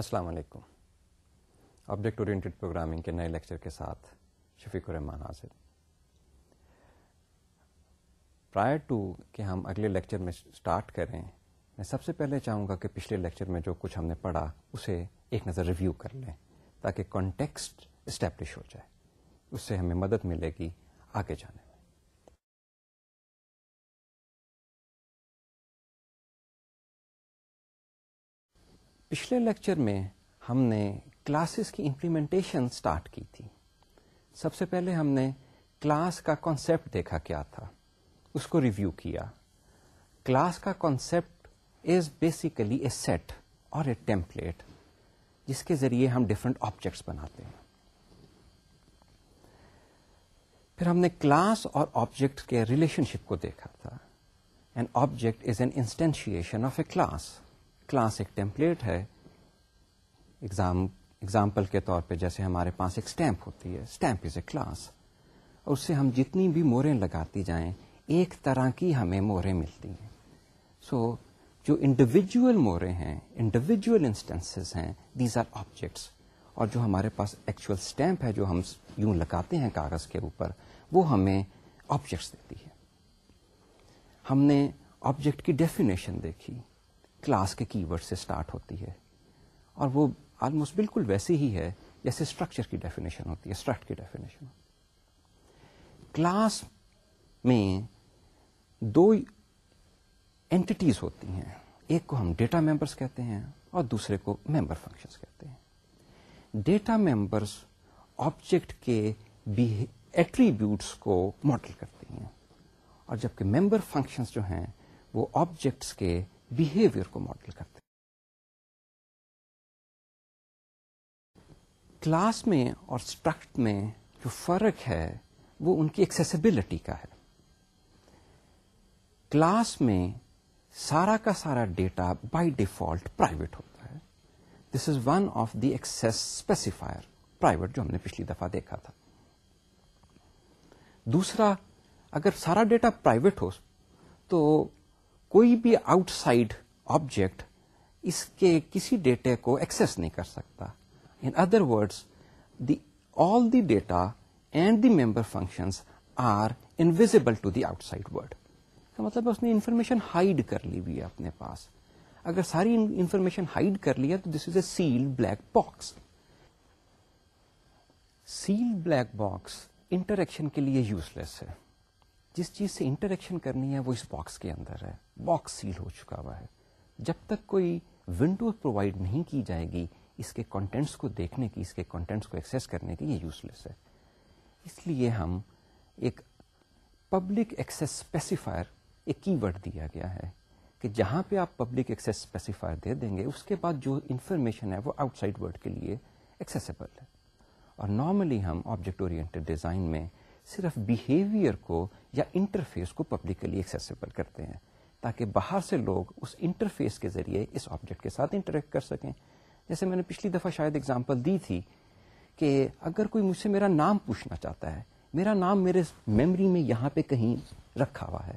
السلام علیکم object oriented programming کے نئے لیکچر کے ساتھ شفیق الرحمٰن حاضر پرائر ٹو کہ ہم اگلے لیکچر میں اسٹارٹ کریں میں سب سے پہلے چاہوں گا کہ پچھلے لیکچر میں جو کچھ ہم نے پڑھا اسے ایک نظر ریویو کر لیں تاکہ کانٹیکسٹ اسٹیبلش ہو جائے اس سے ہمیں مدد ملے گی آگے جانے پچھلے لیکچر میں ہم نے کلاسز کی امپلیمنٹیشن اسٹارٹ کی تھی سب سے پہلے ہم نے کلاس کا کانسیپٹ دیکھا کیا تھا اس کو ریویو کیا کلاس کا concept is basically a set or a template جس کے ذریعے ہم ڈفرنٹ آبجیکٹس بناتے ہیں پھر ہم نے کلاس اور آبجیکٹ کے ریلیشن شپ کو دیکھا تھا and object is an instantiation of a class class ایک ٹیمپلیٹ ہے اگزامپل کے طور پہ جیسے ہمارے پاس ایک اسٹیمپ ہوتی ہے اسٹیمپ از اے کلاس اس سے ہم جتنی بھی موریں لگاتی جائیں ایک طرح کی ہمیں موریں ملتی ہیں سو so, جو انڈیویجول مورے ہیں انڈیویجول انسٹنسز ہیں دیز آر آبجیکٹس اور جو ہمارے پاس ایکچوئل اسٹیمپ ہے جو ہم یوں لگاتے ہیں کاغذ کے اوپر وہ ہمیں آبجیکٹس دیتی ہے ہم نے آبجیکٹ کی ڈیفینیشن دیکھی کلاس کے کی ورڈ سے اسٹارٹ ہوتی ہے اور وہ آلموسٹ بالکل ویسی ہی ہے جیسے اسٹرکچر کی ڈیفینیشن ہوتی ہے اسٹرکٹ کی ڈیفینیشن کلاس میں دو اینٹیز ہوتی ہیں ایک کو ہم ڈیٹا ممبرس کہتے ہیں اور دوسرے کو ممبر فنکشنس کہتے ہیں ڈیٹا ممبرس آبجیکٹ کے ایٹریبیوٹس کو ماڈل کرتے ہیں اور جبکہ ممبر فنکشن جو ہیں وہ آبجیکٹس کے کو ماڈل کرتے کلاس میں اور اسٹرکٹ میں جو فرق ہے وہ ان کی ایکسیسبلٹی کا ہے کلاس میں سارا کا سارا ڈیٹا بائی ڈیفالٹ پرائیویٹ ہوتا ہے this is one of the access specifier private جو ہم نے پچھلی دفعہ دیکھا تھا دوسرا اگر سارا ڈیٹا پرائیویٹ ہو تو کوئی بھی آؤٹ سائڈ آبجیکٹ اس کے کسی ڈیٹا کو ایکسس نہیں کر سکتا in other words the all the data and the member function are invisible to the outside world کا مطلب اس نے انفارمیشن ہائڈ کر لی ہوئی ہے اپنے پاس اگر ساری انفارمیشن ہائڈ کر لیا تو this is a sealed black box sealed black box interaction کے لیے یوز لیس ہے جس چیز سے انٹریکشن کرنی ہے وہ اس باکس کے اندر ہے باکس سیل ہو چکا ہوا ہے جب تک کوئی ونڈو پرووائڈ نہیں کی جائے گی اس کے کانٹینٹس کو دیکھنے کی اس کے کانٹینٹس کو ایکسس کرنے کی یہ یوز لیس ہے اس لیے ہم ایک پبلک ایکسیس اسپیسیفائر ایک کی ورڈ دیا گیا ہے کہ جہاں پہ آپ پبلک ایکسیس اسپیسیفائر دے دیں گے اس کے بعد جو انفارمیشن ہے وہ آؤٹ سائڈ ورڈ کے لیے ایکسیسیبل ہے اور نارملی ہم آبجیکٹ اورینٹڈ ڈیزائن میں صرف بیہیویئر کو یا انٹرفیس کو پبلکلی ایکسیسیبل کرتے ہیں تاکہ باہر سے لوگ اس انٹرفیس کے ذریعے اس آبجیکٹ کے ساتھ انٹریکٹ کر سکیں جیسے میں نے پچھلی دفعہ شاید اگزامپل دی تھی کہ اگر کوئی مجھ سے میرا نام پوچھنا چاہتا ہے میرا نام میرے میموری میں یہاں پہ کہیں رکھا ہوا ہے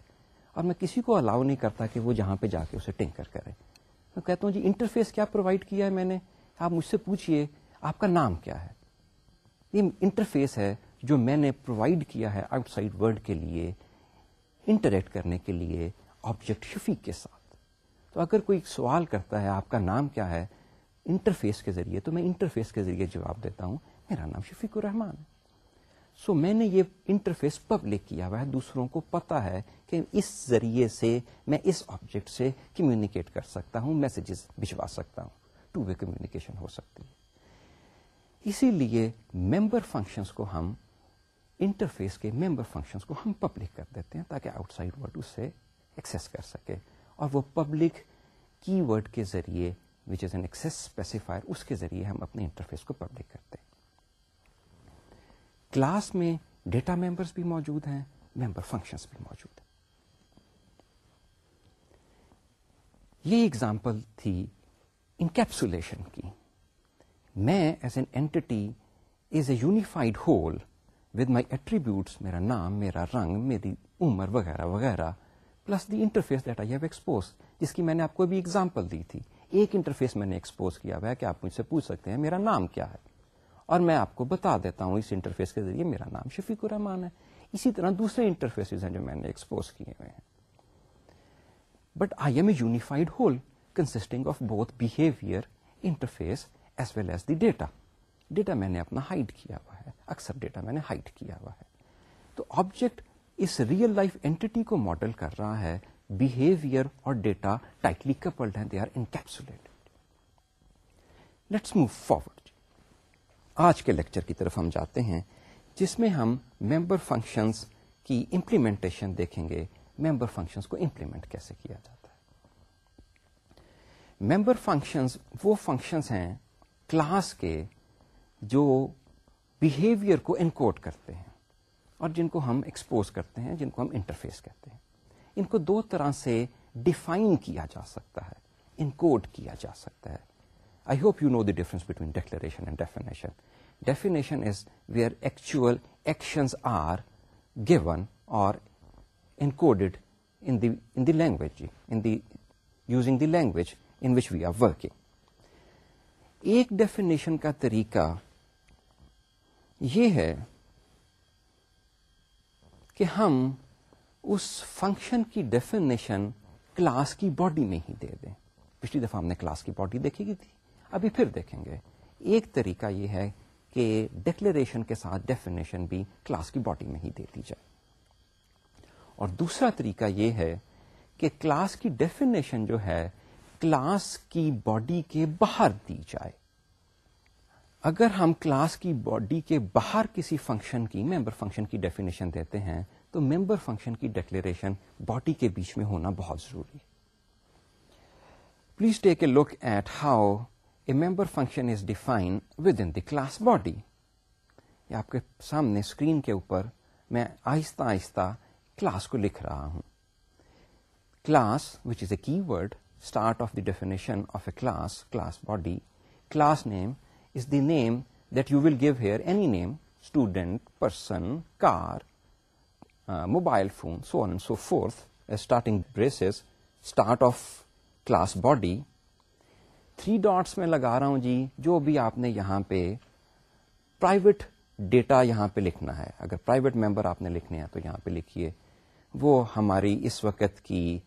اور میں کسی کو الاؤ نہیں کرتا کہ وہ جہاں پہ جا کے اسے ٹینکر کرے میں کہتا ہوں جی انٹرفیس کیا پرووائڈ کیا ہے میں نے آپ مجھ سے پوچھیے آپ کا نام کیا ہے یہ انٹرفیس ہے جو میں نے پرووائڈ کیا ہے آؤٹ سائڈ ورلڈ کے لیے انٹریکٹ کرنے کے لیے آبجیکٹ شفی کے ساتھ تو اگر کوئی سوال کرتا ہے آپ کا نام کیا ہے انٹرفیس کے ذریعے تو میں انٹرفیس کے ذریعے جواب دیتا ہوں میرا نام شفیق الرحمان ہے سو میں نے یہ انٹرفیس پبلک کیا ہوا ہے دوسروں کو پتا ہے کہ اس ذریعے سے میں اس آبجیکٹ سے کمیونیکیٹ کر سکتا ہوں میسیجز بھجوا سکتا ہوں ٹو وے کمیونیکیشن ہو سکتی ہے اسی لیے ممبر فنکشنس کو ہم انٹرفیس کے ممبر فنکشنس کو ہم پبلک کر دیتے ہیں تاکہ آؤٹ سائڈ ورڈ اسے ایکسیس کر سکے اور وہ پبلک کی ورڈ کے ذریعے which is an access specifier اس کے ذریعے ہم اپنے انٹرفیس کو پبلک کرتے ہیں کلاس میں ڈیٹا ممبرس بھی موجود ہیں ممبر فنکشنس بھی موجود ہیں یہ اگزامپل تھی انکیپسولیشن کی میں as an entity is a unified whole with my attribute میرا نام میرا رنگ میری عمر وغیرہ وغیرہ plus the interface that I have expose جس کی میں نے آپ کو بھی اگزامپل دی تھی ایک انٹرفیس میں نے ایکسپوز کیا ہوا ہے کہ آپ مجھ سے پوچھ سکتے ہیں میرا نام کیا ہے اور میں آپ کو بتا دیتا ہوں اس انٹرفیس کے ذریعے میرا نام شفیق الرحمان ہے اسی طرح دوسرے انٹرفیس ہیں جو میں نے ایکسپوز کیے ہوئے ہیں but I am a unified whole consisting of بہت behaviour interface as well as the data data میں نے اپنا ہائڈ کیا ہوا ہے اکثر ڈیٹا میں نے ہائٹ کیا ہوا ہے تو آبجیکٹ اس ریئل لائف اینٹی کو ماڈل کر رہا ہے بہیویئر اور ڈیٹا ٹائٹلی کپلڈ ہیں they are encapsulated let's move forward آج کے لیکچر کی طرف ہم جاتے ہیں جس میں ہم ممبر فنکشنز کی امپلیمنٹیشن دیکھیں گے ممبر فنکشنز کو امپلیمنٹ کیسے کیا جاتا ہے ممبر فنکشنز وہ فنکشنز ہیں کلاس کے جو بہیویئر کو انکوڈ کرتے ہیں اور جن کو ہم ایکسپوز کرتے ہیں جن کو ہم انٹرفیس کہتے ہیں ان کو دو طرح سے ڈیفائن کیا جا سکتا ہے انکوڈ کیا جا سکتا ہے I hope you know the difference between and definition definition is where actual actions are given or encoded in the language in in the the using language which we are working ایک definition کا طریقہ یہ ہے کہ ہم اس function کی definition class کی باڈی میں ہی دے دیں پچھلی دفعہ ہم نے کلاس کی باڈی دیکھی گئی تھی ابھی پھر دیکھیں گے ایک طریقہ یہ ہے کہ ڈکلریشن کے ساتھ ڈیفینیشن بھی کلاس کی باڈی میں ہی دے دی جائے اور دوسرا طریقہ یہ ہے کہ کلاس کی ڈیفینیشن جو ہے کلاس کی باڈی کے باہر دی جائے اگر ہم کلاس کی باڈی کے باہر کسی فنکشن کی ممبر فنکشن کی ڈیفینیشن دیتے ہیں تو ممبر فنکشن کی ڈکلیریشن باڈی کے بیچ میں ہونا بہت ضروری please take a look at how a member function is define within the class body آپ کے سامنے اسکرین کے اوپر میں آہستہ آہستہ کلاس کو لکھ رہا ہوں class which is a keyword start of the definition of a class class body class name the name that you will give here any name student person car mobile phone so and so forth starting braces start of class body three dots میں لگا رہا ہوں جی جو بھی آپ نے یہاں پہ پرائیویٹ ڈیٹا یہاں پہ لکھنا ہے اگر پرائیویٹ ممبر آپ نے لکھنے ہیں تو یہاں پہ لکھیے وہ ہماری اس وقت کی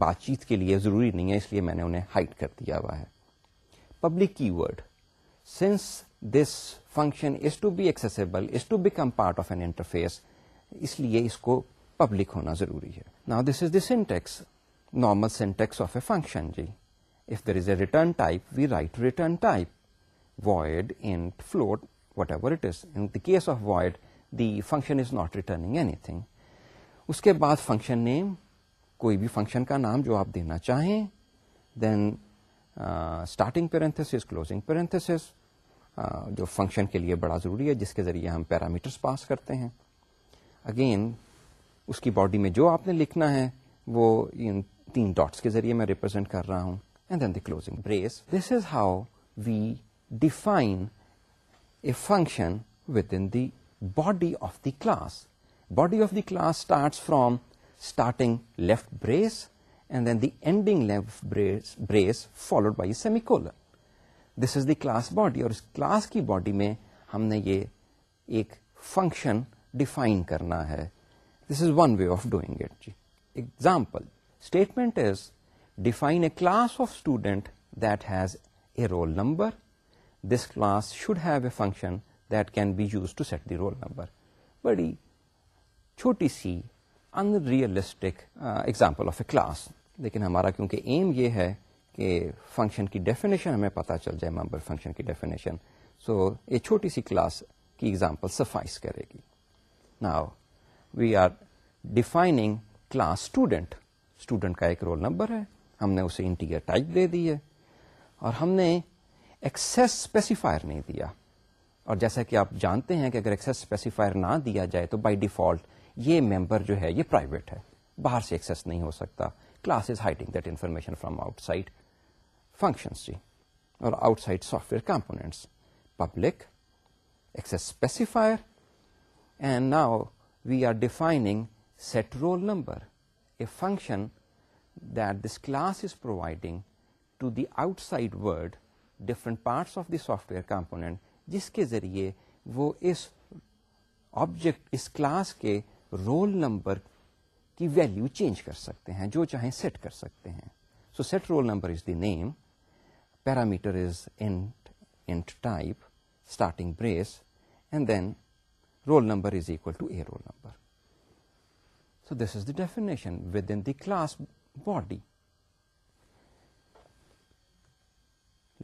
بات چیت کے لیے ضروری نہیں ہے اس لیے میں نے انہیں ہائٹ کر دیا ہوا ہے public keyword since this function is is to to be become part of an interface اس لیے اس کو پبلک ہونا ضروری ہے نا this is the syntax normal syntax of a a function G if there is return type we write return type void float whatever it is in the case of void the function is not returning anything اس کے بعد function name کوئی بھی function کا نام جو آپ دینا چاہیں then starting parenthesis closing parenthesis جو فنکشن کے لیے بڑا ضروری ہے جس کے ذریعے ہم پیرامیٹرس پاس کرتے ہیں اگین اس کی باڈی میں جو آپ نے لکھنا ہے وہ ان تین ڈاٹس کے ذریعے میں ریپرزینٹ کر رہا ہوں and then the closing brace this is how we define a function within the body of the class body of the class starts from starting left brace and then the ending brace followed by semicolon this is the class body اور اس class کی body میں ہم نے یہ ایک function define کرنا ہے this is one way of doing it G example statement is define a class of student that has a roll number this class should have a function that can be use to set the roll number بڑی چھوٹی سی unrealistic example of a class لیکن ہمارا کیونکہ aim یہ ہے کہ function کی definition ہمیں پتہ چل جائے ممبر فنکشن کی ڈیفینیشن سو یہ چھوٹی سی کلاس کی ایگزامپل سفائس کرے گی نا we are defining class student student کا ایک رول نمبر ہے ہم نے اسے انٹیریئر ٹائپ دے دی ہے اور ہم نے ایکسیس اسپیسیفائر نہیں دیا اور جیسا کہ آپ جانتے ہیں کہ اگر ایکسیس اسپیسیفائر نہ دیا جائے تو بائی ڈیفالٹ یہ ممبر جو ہے یہ پرائیویٹ ہے باہر سے ایکسس نہیں ہو سکتا class is hiding that information from outside functions G or outside software components public access specifier and now we are defining set roll number a function that this class is providing to the outside world different parts of the software component جس کے ذریعے وہ اس object اس class کے roll number کی value change کر سکتے ہیں جو چاہیں سیٹ کر سکتے ہیں so set roll number is the name parameter is int int type starting brace and then roll number is equal to a roll number so this is the definition within the class body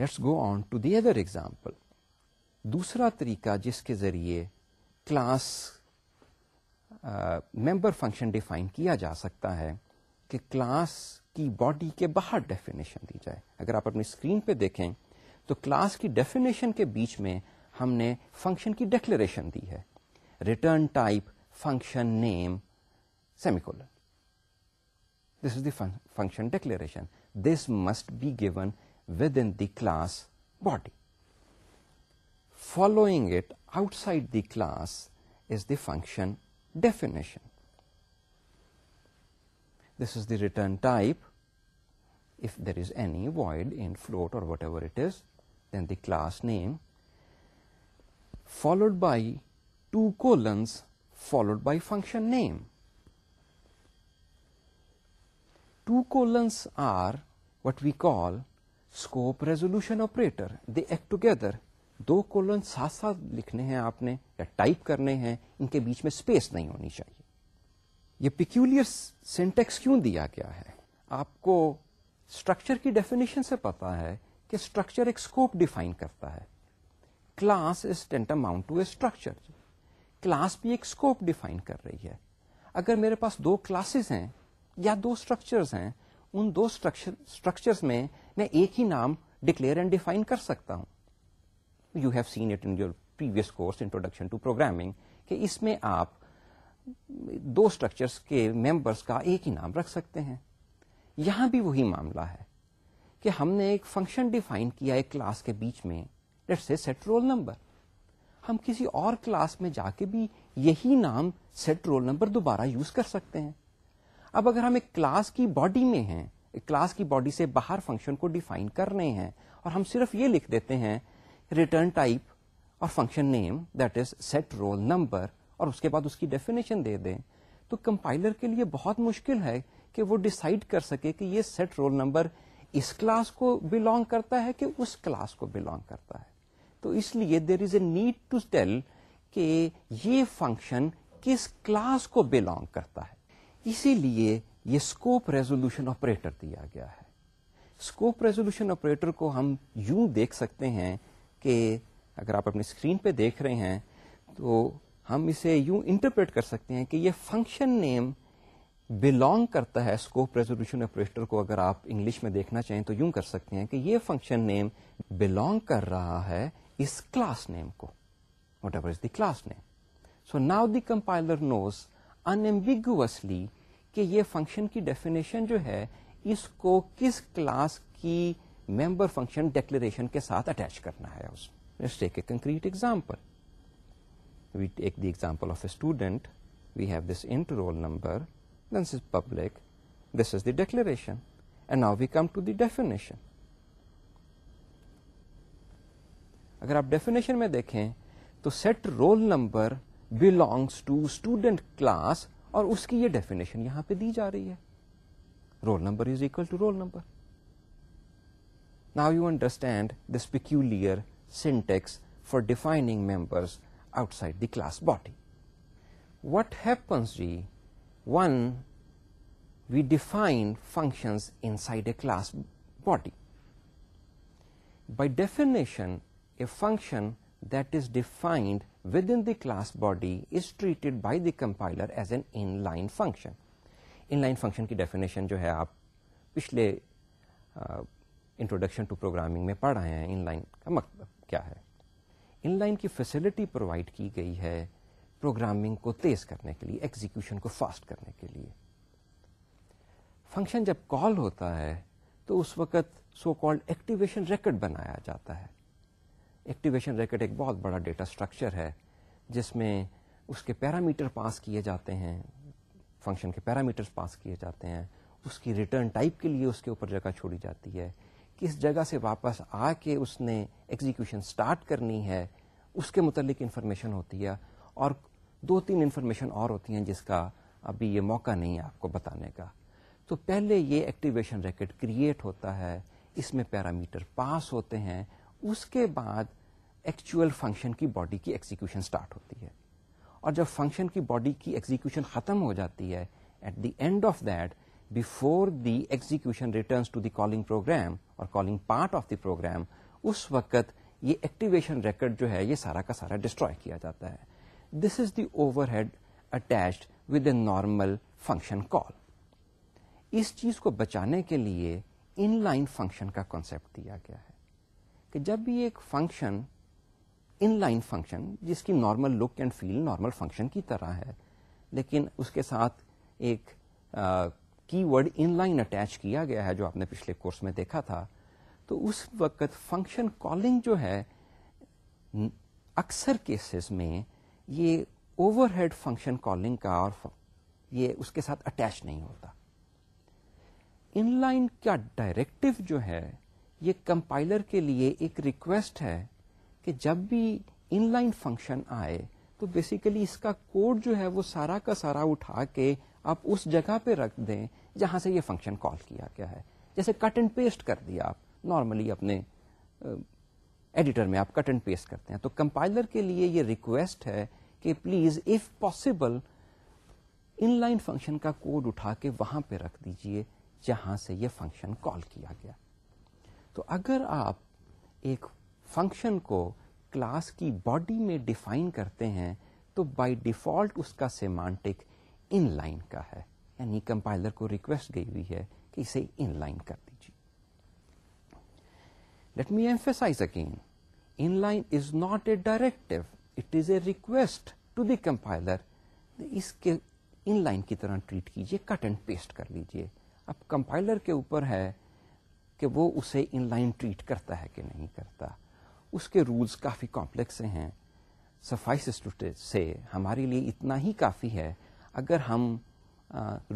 let's go on to the other example دوسرا طریقہ جس کے ذریعے class member function define کیا جا سکتا ہے کہ کلاس کی باڈی کے باہر ڈیفینیشن دی جائے اگر آپ اپنی اسکرین پہ دیکھیں تو کلاس کی ڈیفینیشن کے بیچ میں ہم نے فنکشن کی ڈکلیریشن دی ہے return type function name semicolon this is the function declaration this must be given within the class body following it outside the class is the function definition. This is the return type. If there is any void in float or whatever it is, then the class name followed by 2 colons followed by function name. 2 colons are what we call scope resolution operator. They act together دو colon ساتھ ساتھ لکھنے ہیں آپ نے یا type کرنے ہیں ان کے بیچ میں اسپیس نہیں ہونی چاہیے یہ پیکیولر سینٹیکس کیوں دیا گیا ہے آپ کو اسٹرکچر کی ڈیفینیشن سے پتا ہے کہ اسٹرکچر ایک اسکوپ ڈیفائن کرتا ہے class is tantamount to a structure class بھی ایک اسکوپ ڈیفائن کر رہی ہے اگر میرے پاس دو کلاسز ہیں یا دو اسٹرکچر ہیں ان دو اسٹرکچر میں میں ایک ہی نام ڈکلیئر اینڈ ڈیفائن کر سکتا ہوں you have seen it in your previous course introduction to programming کہ اس میں آپ دو اسٹرکچرس کے ممبرس کا ایک ہی نام رکھ سکتے ہیں یہاں بھی وہی معاملہ ہے کہ ہم نے ایک فنکشن ڈیفائن کیا ایک کلاس کے بیچ میں let's say set roll number ہم کسی اور کلاس میں جا کے بھی یہی نام سیٹ رول نمبر دوبارہ یوز کر سکتے ہیں اب اگر ہم ایک کلاس کی باڈی میں ہیں کلاس کی باڈی سے باہر فنکشن کو ڈیفائن کر رہے ہیں اور ہم صرف یہ لکھ دیتے ہیں ریٹرن ٹائپ اور function name that is set roll number اور اس کے بعد اس کی ڈیفینیشن دے دیں تو کمپائلر کے لیے بہت مشکل ہے کہ وہ ڈسائڈ کر سکے کہ یہ سیٹ رول نمبر اس کلاس کو بلونگ کرتا ہے کہ اس کلاس کو بلونگ کرتا ہے تو اس لیے there is a need to tell کہ یہ فنکشن کس کلاس کو بلونگ کرتا ہے اسی لیے یہ اسکوپ ریزولوشن آپریٹر دیا گیا ہے اسکوپ ریزولوشن آپریٹر کو ہم یوں دیکھ سکتے ہیں کہ اگر آپ اپنی اسکرین پہ دیکھ رہے ہیں تو ہم اسے یوں انٹرپریٹ کر سکتے ہیں کہ یہ فنکشن نیم بلونگ کرتا ہے اسکوپ ریزولوشن آپریٹر کو اگر آپ انگلش میں دیکھنا چاہیں تو یوں کر سکتے ہیں کہ یہ فنکشن نیم بلونگ کر رہا ہے اس کلاس نیم کو whatever is the class name so now the compiler knows unambiguously کہ یہ فنکشن کی ڈیفینیشن جو ہے اس کو کس کلاس کی ممبر فنکشن ڈیکلریشن کے ساتھ اٹیچ کرنا ہے اس میں concrete example we take the example of a student we have this int roll number this is public this is the declaration and now we come to the definition اگر آپ definition میں دیکھیں تو set roll number belongs to student class اور اس کی یہ definition یہاں پہ دی جا رہی ہے roll number is equal to roll number now you understand the peculiar syntax for defining members outside the class body what happens G when we defined functions inside a class body by definition a function that is defined within the class body is treated by the compiler as an inline function inline function کی definition جو ہے آپ پچھلے introduction to programming میں پڑھ رہے ہیں inline کا مطلب کیا ہے ان لائن کی فیسلٹی پرووائڈ کی گئی ہے پروگرامنگ کو تیز کرنے کے لیے ایگزیکیوشن کو فاسٹ کرنے کے لیے فنکشن جب کال ہوتا ہے تو اس وقت سو کالڈ ایکٹیویشن ریکٹ بنایا جاتا ہے ایکٹیویشن ریکٹ ایک بہت بڑا ڈیٹا اسٹرکچر ہے جس میں اس کے پیرامیٹر پاس کیے جاتے ہیں فنکشن کے پیرامیٹر پاس کیے جاتے ہیں اس کی ریٹرن ٹائپ کے لیے اس کے اوپر جگہ چھوڑی جاتی ہے کس جگہ سے واپس آ کے اس نے ایگزیکیوشن اسٹارٹ کرنی ہے اس کے متعلق انفارمیشن ہوتی ہے اور دو تین انفارمیشن اور ہوتی ہیں جس کا ابھی یہ موقع نہیں ہے آپ کو بتانے کا تو پہلے یہ ایکٹیویشن ریکٹ کریٹ ہوتا ہے اس میں پیرامیٹر پاس ہوتے ہیں اس کے بعد ایکچوئل فنکشن کی باڈی کی ایگزیکیوشن اسٹارٹ ہوتی ہے اور جب فنکشن کی باڈی کی ایگزیکیوشن ختم ہو جاتی ہے at the end of that before the execution returns to the calling program اور calling part of the program اس وقت یہ ایکٹیویشن ریکرڈ جو ہے یہ سارا کا سارا ڈسٹروائے کیا جاتا ہے this is the overhead attached normal function call اس چیز کو بچانے کے لیے ان لائن فنکشن کا کانسیپٹ دیا گیا ہے کہ جب بھی ایک فنکشن ان لائن فنکشن جس کی normal look and feel normal function کی طرح ہے لیکن اس کے ساتھ ایک keyword inline attach کیا گیا ہے جو آپ نے پچھلے کورس میں دیکھا تھا تو اس وقت فنکشن کالنگ جو ہے اکثر کیسز میں یہ اوور ہیڈ فنکشن کالنگ کا اور یہ اس کے ساتھ اٹیچ نہیں ہوتا ان لائن کا ڈائریکٹو جو ہے یہ کمپائلر کے لیے ایک ریکویسٹ ہے کہ جب بھی ان لائن فنکشن آئے تو بیسیکلی اس کا کوڈ جو ہے وہ سارا کا سارا اٹھا کے آپ اس جگہ پہ رکھ دیں جہاں سے یہ فنکشن کال کیا گیا ہے جیسے کٹ اینڈ پیسٹ کر دیا آپ نارملی اپنے ایڈیٹر میں آپ کٹ اینڈ پیسٹ کرتے ہیں تو کمپائلر کے لیے یہ ریکویسٹ ہے کہ please if possible inline function کا کوڈ اٹھا کے وہاں پہ رکھ دیجئے جہاں سے یہ فنکشن کال کیا گیا تو اگر آپ ایک فنکشن کو کلاس کی باڈی میں ڈیفائن کرتے ہیں تو بائی ڈیفالٹ اس کا سیمانٹک ان لائن کا ہے یعنی کمپائلر کو ریکویسٹ گئی ہوئی ہے کہ اسے ان لائن کر دیجیے let me emphasize again inline is not a directive it is a request to the compiler اس کے ان لائن کی طرح ٹریٹ کیجیے کٹ اینڈ پیسٹ کر لیجیے اب کمپائلر کے اوپر ہے کہ وہ اسے ان لائن ٹریٹ کرتا ہے کہ نہیں کرتا اس کے رولز کافی کمپلیکس ہیں سفائس سے ہمارے لیے اتنا ہی کافی ہے اگر ہم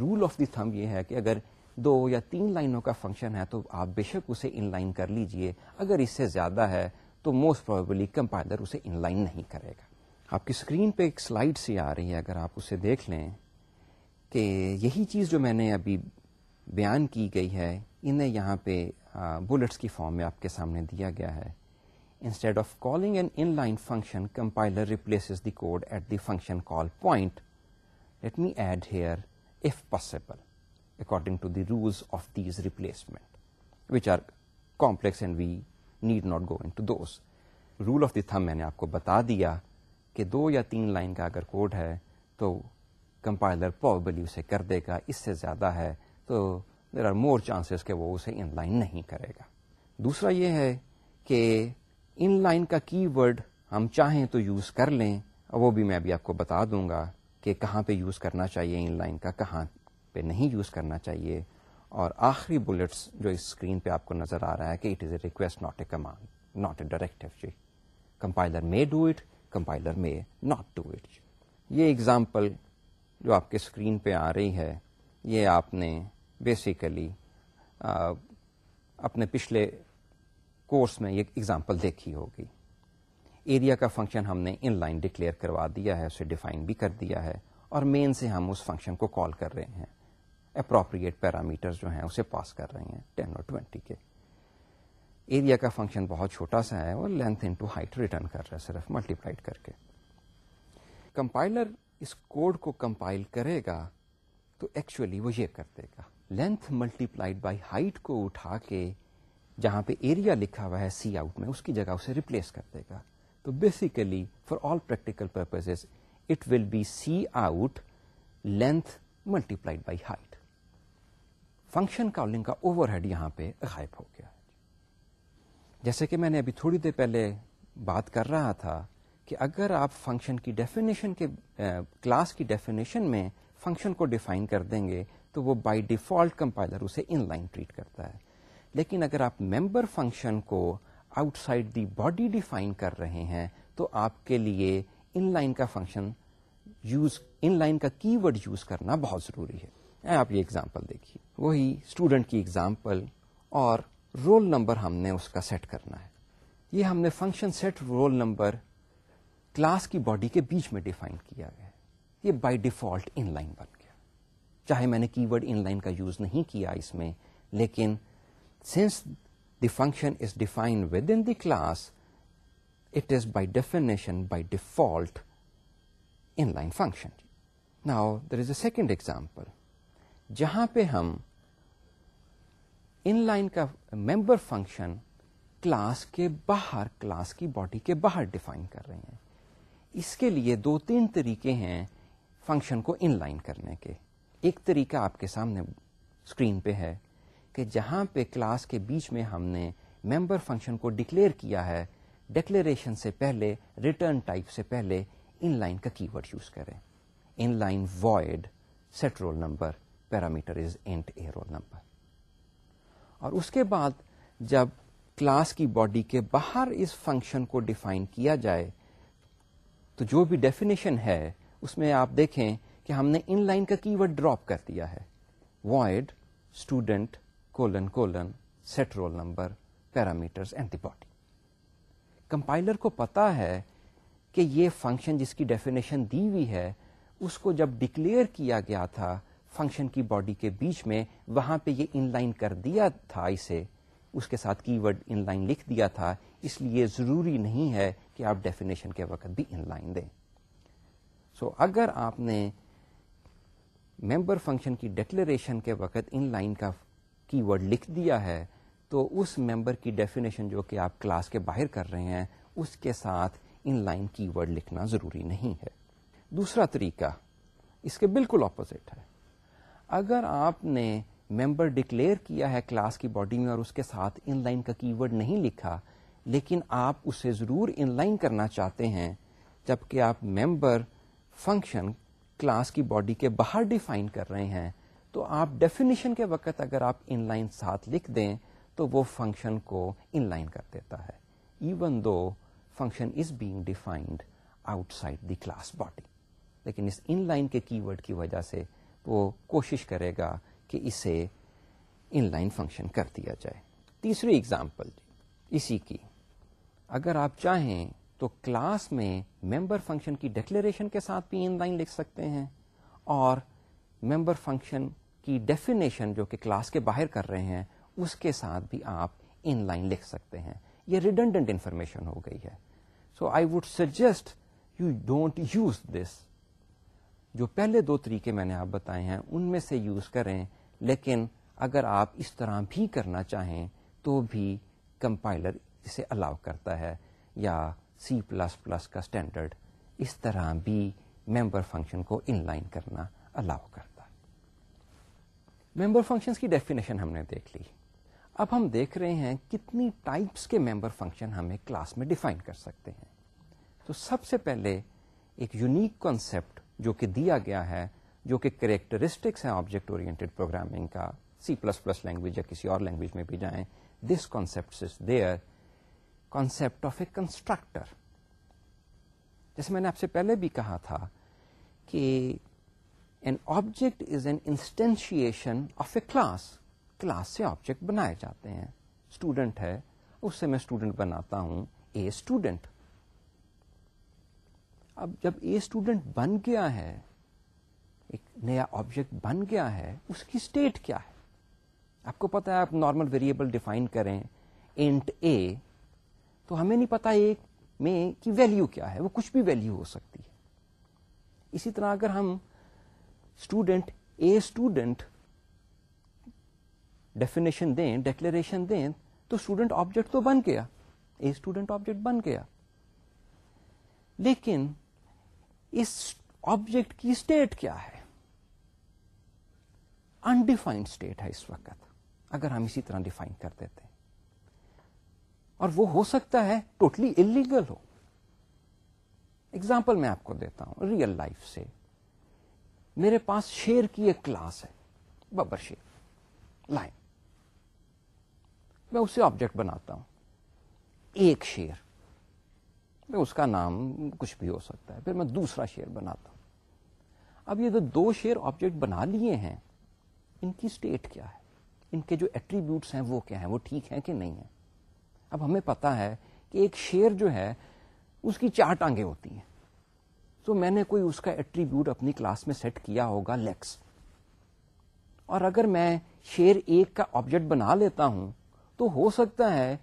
رول آف دی تھم یہ ہے کہ اگر دو یا تین لائنوں کا فنکشن ہے تو آپ بے شک اسے ان لائن کر لیجئے اگر اس سے زیادہ ہے تو موسٹ پروبلی کمپائلر اسے ان لائن نہیں کرے گا آپ کی اسکرین پہ ایک سلائڈ سی آ رہی ہے اگر آپ اسے دیکھ لیں کہ یہی چیز جو میں نے ابھی بیان کی گئی ہے انہیں یہاں پہ بلٹس کی فارم میں آپ کے سامنے دیا گیا ہے instead of calling and inline function compiler replaces the code at the function call point let me add here if possible according to the rules of these replacement which are complex and we need not go to those rule of the thumb میں نے آپ کو بتا دیا کہ دو یا تین line کا اگر کوڈ ہے تو کمپائلر پابلی اسے کر دے گا اس سے زیادہ ہے تو دیر آر مور چانسز کہ وہ اسے ان لائن نہیں کرے گا دوسرا یہ ہے کہ ان لائن کا کی ورڈ ہم چاہیں تو یوز کر لیں وہ بھی میں ابھی آپ کو بتا دوں گا کہ کہاں پہ یوز کرنا چاہیے ان لائن کا کہاں پہ نہیں یوز کرنا چاہیے اور آخری بلٹس جو اس اسکرین پہ آپ کو نظر آ رہا ہے کہ it is a request not a command not a directive G compiler may do it compiler may not do it یہ اگزامپل جو آپ کے اسکرین پہ آ رہی ہے یہ آپ نے بیسیکلی اپنے پچھلے کورس میں یہ ایگزامپل دیکھی ہوگی ایریا کا فنکشن ہم نے ان لائن ڈکلیئر کروا دیا ہے اسے ڈیفائن بھی کر دیا ہے اور مین سے ہم اس فنکشن کو کال کر رہے ہیں اپروپریٹ پیرامیٹر جو ہیں اسے پاس کر رہے ہیں ٹین اور ٹوینٹی کے ایریا کا فنکشن بہت چھوٹا سا ہے اور لینتھ ٹو ہائٹ ریٹرن کر رہا ہے صرف ملٹیپلائڈ کر کے کمپائلر اس کوڈ کو کمپائل کرے گا تو ایکچولی وہ یہ کر دے گا length multiplied by height کو اٹھا کے جہاں پہ ایریا لکھا ہوا ہے سی آؤٹ میں اس کی جگہ اسے ریپلیس کر دے گا تو basically for all practical purpose it will be see out length multiplied by height function calling کا اوور ہیڈ یہاں پہ غائب ہو گیا جیسے کہ میں نے ابھی تھوڑی دیر پہلے بات کر رہا تھا کہ اگر آپ فنکشن کی ڈیفینیشن کے کلاس کی ڈیفینیشن میں فنکشن کو ڈیفائن کر دیں گے تو وہ بائی ڈیفالٹ کمپائلر اسے ان لائن ٹریٹ کرتا ہے لیکن اگر آپ ممبر فنکشن کو outside the body define کر رہے ہیں تو آپ کے لیے ان لائن کا فنکشن یوز ان لائن کا کی ورڈ یوز کرنا بہت ضروری ہے آپ یہ اگزامپل دیکھیے وہی اسٹوڈنٹ کی ایگزامپل اور رول نمبر ہم نے اس کا سیٹ کرنا ہے یہ ہم نے function set roll number class کی باڈی کے بیچ میں ڈیفائن کیا گیا ہے یہ بائی ڈیفالٹ ان لائن بن گیا چاہے میں نے کی ورڈ ان لائن کا یوز نہیں کیا اس میں لیکن since function is defined within the class it is by definition by default inline function now there is a second example جہاں پہ ہم ان لائن کا ممبر فنکشن کلاس کے باہر کلاس کی باڈی کے باہر ڈیفائن کر رہے ہیں اس کے لیے دو تین طریقے ہیں فنکشن کو ان لائن کرنے کے ایک طریقہ آپ کے سامنے اسکرین پہ ہے کہ جہاں پہ کلاس کے بیچ میں ہم نے ممبر فنکشن کو ڈکلیئر کیا ہے ڈکلیریشن سے پہلے ریٹرن ٹائپ سے پہلے ان لائن کا کی ورڈ یوز کریں inline void set roll number parameter is a roll number اور اس کے بعد جب کلاس کی باڈی کے باہر اس فنکشن کو ڈیفائن کیا جائے تو جو بھی ڈیفینیشن ہے اس میں آپ دیکھیں کہ ہم نے ان لائن کا کی ورڈ ڈراپ کر دیا ہے void student colon colon set roll number parameters anti body compiler کو پتا ہے کہ یہ فنکشن جس کی ڈیفینیشن دی ہوئی ہے اس کو جب ڈکلیئر کیا گیا تھا فنکشن کی باڈی کے بیچ میں وہاں پہ یہ ان لائن کر دیا تھا اسے اس کے ساتھ کی ورڈ ان لائن لکھ دیا تھا اس لیے ضروری نہیں ہے کہ آپ ڈیفینیشن کے وقت بھی ان لائن دیں سو so, اگر آپ نے ممبر فنکشن کی ڈکلیریشن کے وقت ان لائن کا کی ورڈ لکھ دیا ہے تو اس ممبر کی ڈیفینیشن جو کہ آپ کلاس کے باہر کر رہے ہیں اس کے ساتھ ان لائن کی ورڈ لکھنا ضروری نہیں ہے دوسرا طریقہ اس کے بالکل اپوزٹ ہے اگر آپ نے ممبر ڈکلیئر کیا ہے کلاس کی باڈی میں اور اس کے ساتھ ان لائن کا کی ورڈ نہیں لکھا لیکن آپ اسے ضرور ان لائن کرنا چاہتے ہیں جبکہ آپ ممبر فنکشن کلاس کی باڈی کے باہر ڈیفائن کر رہے ہیں تو آپ ڈیفینیشن کے وقت اگر آپ ان لائن ساتھ لکھ دیں تو وہ فنکشن کو ان لائن کر دیتا ہے even though function is being defined outside the class body لیکن اس ان لائن کے کی ورڈ کی وجہ سے وہ کوشش کرے گا کہ اسے ان لائن فنکشن کر دیا جائے تیسری اگزامپل جی، اسی کی اگر آپ چاہیں تو کلاس میں ممبر فنکشن کی ڈکلیریشن کے ساتھ بھی ان لائن لکھ سکتے ہیں اور ممبر فنکشن کی ڈیفینیشن جو کہ کلاس کے باہر کر رہے ہیں اس کے ساتھ بھی آپ ان لائن لکھ سکتے ہیں یہ ریڈنڈنٹ انفارمیشن ہو گئی ہے so I would suggest you don't use this جو پہلے دو طریقے میں نے آپ بتائے ہیں ان میں سے یوز کریں لیکن اگر آپ اس طرح بھی کرنا چاہیں تو بھی کمپائلر اسے الاؤ کرتا ہے یا سی پلس پلس کا اسٹینڈرڈ اس طرح بھی ممبر فنکشن کو ان لائن کرنا الاؤ کرتا ممبر فنکشن کی ڈیفینیشن ہم نے دیکھ لی اب ہم دیکھ رہے ہیں کتنی ٹائپس کے ممبر فنکشن ہمیں کلاس میں ڈیفائن کر سکتے ہیں تو سب سے پہلے ایک یونیک کانسیپٹ جو کہ دیا گیا ہے جو کہ کریکٹرسٹکس ہیں آبجیکٹ اور سی پلس پلس لینگویج یا کسی اور لینگویج میں بھی جائیں this concept is there concept of a constructor جیسے میں نے آپ سے پہلے بھی کہا تھا کہ an object is an instantiation of a class class سے آبجیکٹ بنائے جاتے ہیں اسٹوڈنٹ ہے اس سے میں اسٹوڈنٹ بناتا ہوں اے اسٹوڈینٹ اب جب اے اسٹوڈنٹ بن گیا ہے ایک نیا آبجیکٹ بن گیا ہے اس کی اسٹیٹ کیا ہے آپ کو پتا ہے آپ نارمل ویریبل ڈیفائن کریں اینٹ اے تو ہمیں نہیں پتا ایک میں کی ویلو کیا ہے وہ کچھ بھی ویلو ہو سکتی ہے اسی طرح اگر ہم اسٹوڈنٹ اے اسٹوڈنٹ ڈیفینیشن دیں ڈیکلریشن دیں تو اسٹوڈنٹ آبجیکٹ تو بن گیا اے اسٹوڈنٹ آبجیکٹ بن گیا لیکن اس آبجیکٹ کی اسٹیٹ کیا ہے انڈیفائنڈ اسٹیٹ ہے اس وقت اگر ہم اسی طرح ڈیفائن کر دیتے ہیں اور وہ ہو سکتا ہے ٹوٹلی totally انلیگل ہو ایگزامپل میں آپ کو دیتا ہوں ریئل لائف سے میرے پاس شیر کی ایک کلاس ہے ببر شیر لائن میں اسے آبجیکٹ بناتا ہوں ایک شیر میں اس کا نام کچھ بھی ہو سکتا ہے پھر میں دوسرا شیر بناتا ہوں اب یہ جو دو شیر آبجیکٹ بنا لیے ہیں ان کی اسٹیٹ کیا ہے ان کے جو ایٹریبیوٹس ہیں وہ کیا ہیں وہ ٹھیک ہیں کہ نہیں ہیں اب ہمیں پتا ہے کہ ایک شیر جو ہے اس کی چار ٹانگیں ہوتی ہیں میں نے کوئی اس کا ایٹریبیوٹ اپنی کلاس میں سیٹ کیا ہوگا لیکس اور اگر میں شیر ایک کا آبجیکٹ بنا لیتا ہوں تو ہو سکتا ہے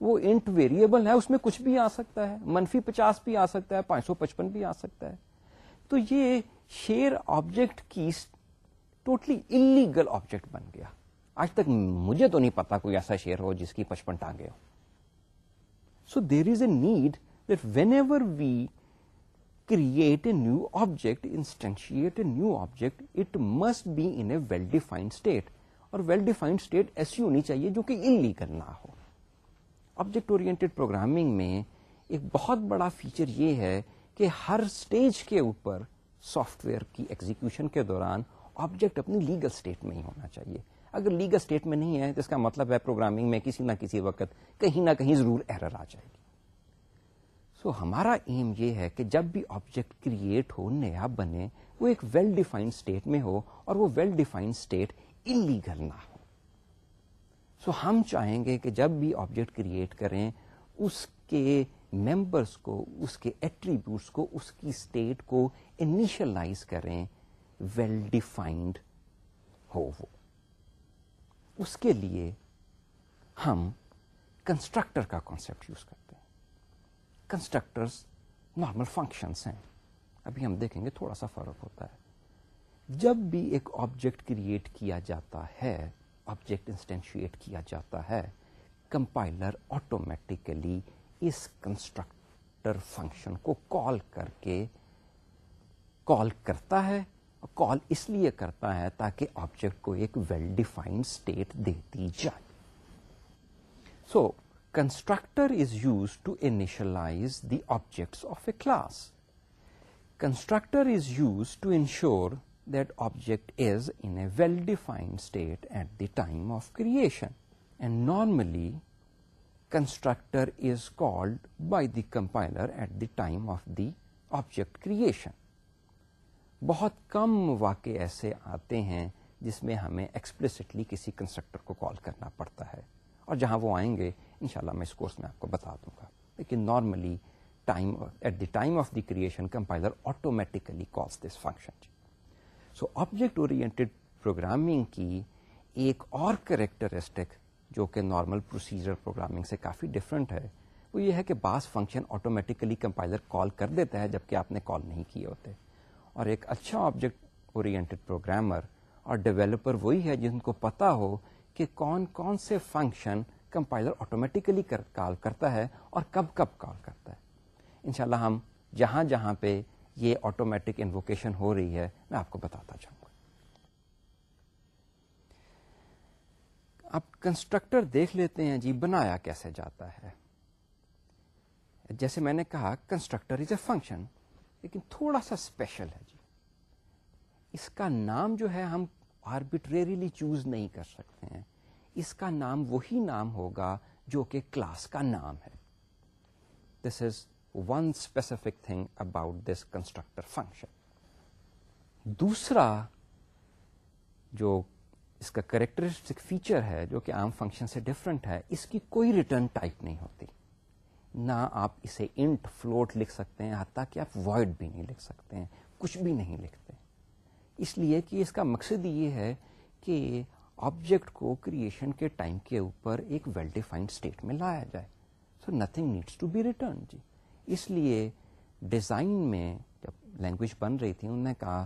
وہ انٹ ویریبل ہے اس میں کچھ بھی آ سکتا ہے منفی پچاس بھی آ سکتا ہے پانچ سو پچپن بھی آ سکتا ہے تو یہ شیر آبجیکٹ کی ٹوٹلی انلیگل آبجیکٹ بن گیا آج تک مجھے تو نہیں پتا کوئی ایسا شیر ہو جس کی پچپن ٹانگے ہو so there is a need whenever we create a new object instantiate a new object it must be in a well defined state اور ویل ڈیفائنڈ اسٹیٹ ایسی ہونی چاہیے جو کہ ان لیگل نہ ہو آبجیکٹ پروگرامنگ میں ایک بہت بڑا فیچر یہ ہے کہ ہر اسٹیج کے اوپر سافٹ ویئر کی ایگزیکیوشن کے دوران آبجیکٹ اپنی لیگل اسٹیٹ میں ہی ہونا چاہیے اگر لیگل اسٹیٹ میں نہیں ہے تو اس کا مطلب ہے پروگرامنگ میں کسی نہ کسی وقت کہیں نہ کہیں ضرور ایرر آ جائے گی سو so, ہمارا ایم یہ ہے کہ جب بھی آبجیکٹ کریٹ ہو نیا بنے وہ ایک ویل ڈیفائنڈ اسٹیٹ میں ہو اور وہ ویل ڈیفائنڈ اسٹیٹ انلیگل نہ ہو سو so, ہم چاہیں گے کہ جب بھی آبجیکٹ کریٹ کریں اس کے ممبرس کو اس کے ایٹریبیوٹس کو اس کی اسٹیٹ کو انیشلائز کریں ویل ڈیفائنڈ ہو وہ اس کے لیے ہم کنسٹرکٹر کا کانسیپٹ یوز کریں کنسٹرکٹرز نارمل فنکشنس ہیں ابھی ہم دیکھیں گے تھوڑا سا فرق ہوتا ہے جب بھی ایک آبجیکٹ کریٹ کیا جاتا ہے آبجیکٹ انسٹینشیٹ کیا جاتا ہے کمپائلر آٹومیٹیکلی اس کنسٹرکٹر فنکشن کو کال کر کے کال کرتا ہے کال اس لیے کرتا ہے تاکہ آبجیکٹ کو ایک ویل ڈیفائنڈ اسٹیٹ دیتی جائے so so, constructor is use to class. The is of a class constructor that object is in well defined state at the time of creation and normally constructor is called by the compiler at the time of the object creation. بہت کم واقع ایسے آتے ہیں جس میں ہمیں explicitly کسی کنسٹرکٹر کو کال کرنا پڑتا ہے اور جہاں وہ آئیں گے ان میں اس کورس میں آپ کو بتا دوں گا لیکن normally time at the time of the creation compiler automatically calls this function so object oriented programming کی ایک اور کریکٹرسٹک جو کہ نارمل پروسیجر پروگرامنگ سے کافی ڈفرینٹ ہے وہ یہ ہے کہ بعض فنکشن آٹومیٹیکلی کمپائلر کال کر دیتا ہے جب کہ آپ نے کال نہیں کیے ہوتے اور ایک اچھا آبجیکٹ اوریئنٹیڈ پروگرامر اور ڈیولپر وہی ہے جن کو پتا ہو کہ کون کون سے فنکشن کمپائلر آٹومیٹیکلی کال کرتا ہے اور کب کب کال کرتا ہے انشاءاللہ ہم جہاں جہاں پہ یہ آٹومیٹک انوکیشن ہو رہی ہے میں آپ کو بتاتا چاہوں گا آپ کنسٹرکٹر دیکھ لیتے ہیں جی بنایا کیسے جاتا ہے جیسے میں نے کہا کنسٹرکٹر از اے فنکشن لیکن تھوڑا سا اسپیشل ہے جی اس کا نام جو ہے ہم آربیٹریلی چوز نہیں کر سکتے ہیں اس کا نام وہی نام ہوگا جو کہ کلاس کا نام ہے this is one specific thing about this constructor function دوسرا جو اس کا کریکٹرسٹک فیچر ہے جو کہ عام فنکشن سے ڈفرینٹ ہے اس کی کوئی ریٹرن ٹائپ نہیں ہوتی نہ آپ اسے انٹ فلوٹ لکھ سکتے ہیں حتیٰ کہ آپ وائڈ بھی نہیں لکھ سکتے ہیں کچھ بھی نہیں لکھتے اس لیے کہ اس کا مقصد یہ ہے کہ آبجیکٹ کو کریشن کے ٹائم کے اوپر ایک ویل ڈیفائنڈ اسٹیٹ میں لایا جائے so nothing needs to be return جی اس لیے ڈیزائن میں جب لینگویج بن رہی تھی انہوں نے کہا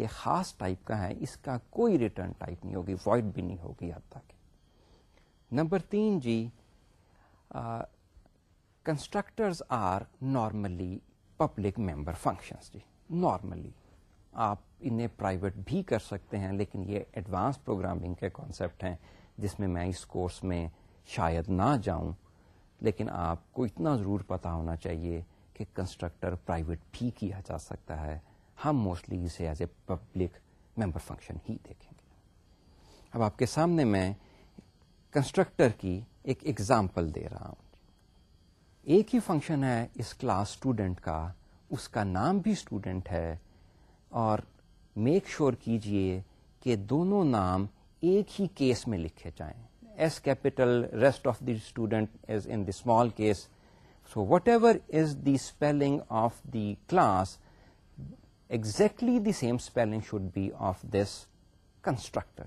یہ خاص ٹائپ کا ہے اس کا کوئی ریٹرن ٹائپ نہیں ہوگی وائڈ بھی نہیں ہوگی اب تک نمبر تین جی constructors are normally public member functions G normally آپ انہیں پرائیویٹ بھی کر سکتے ہیں لیکن یہ ایڈوانس پروگرامنگ کے کانسیپٹ ہیں جس میں میں اس کورس میں شاید نہ جاؤں لیکن آپ کو اتنا ضرور پتا ہونا چاہیے کہ کنسٹرکٹر پرائیویٹ بھی کیا جا سکتا ہے ہم موسٹلی اسے as a public member function ہی دیکھیں گے اب آپ کے سامنے میں کنسٹرکٹر کی ایک ایگزامپل دے رہا ہوں ایک ہی فنکشن ہے اس کلاس اسٹوڈنٹ کا اس کا نام بھی اسٹوڈینٹ ہے اور میک شور کیجیے کہ دونوں نام ایک ہی کیس میں لکھے جائیں S capital rest of the student is in the small case so whatever is the spelling of the class exactly the same spelling should be of this constructor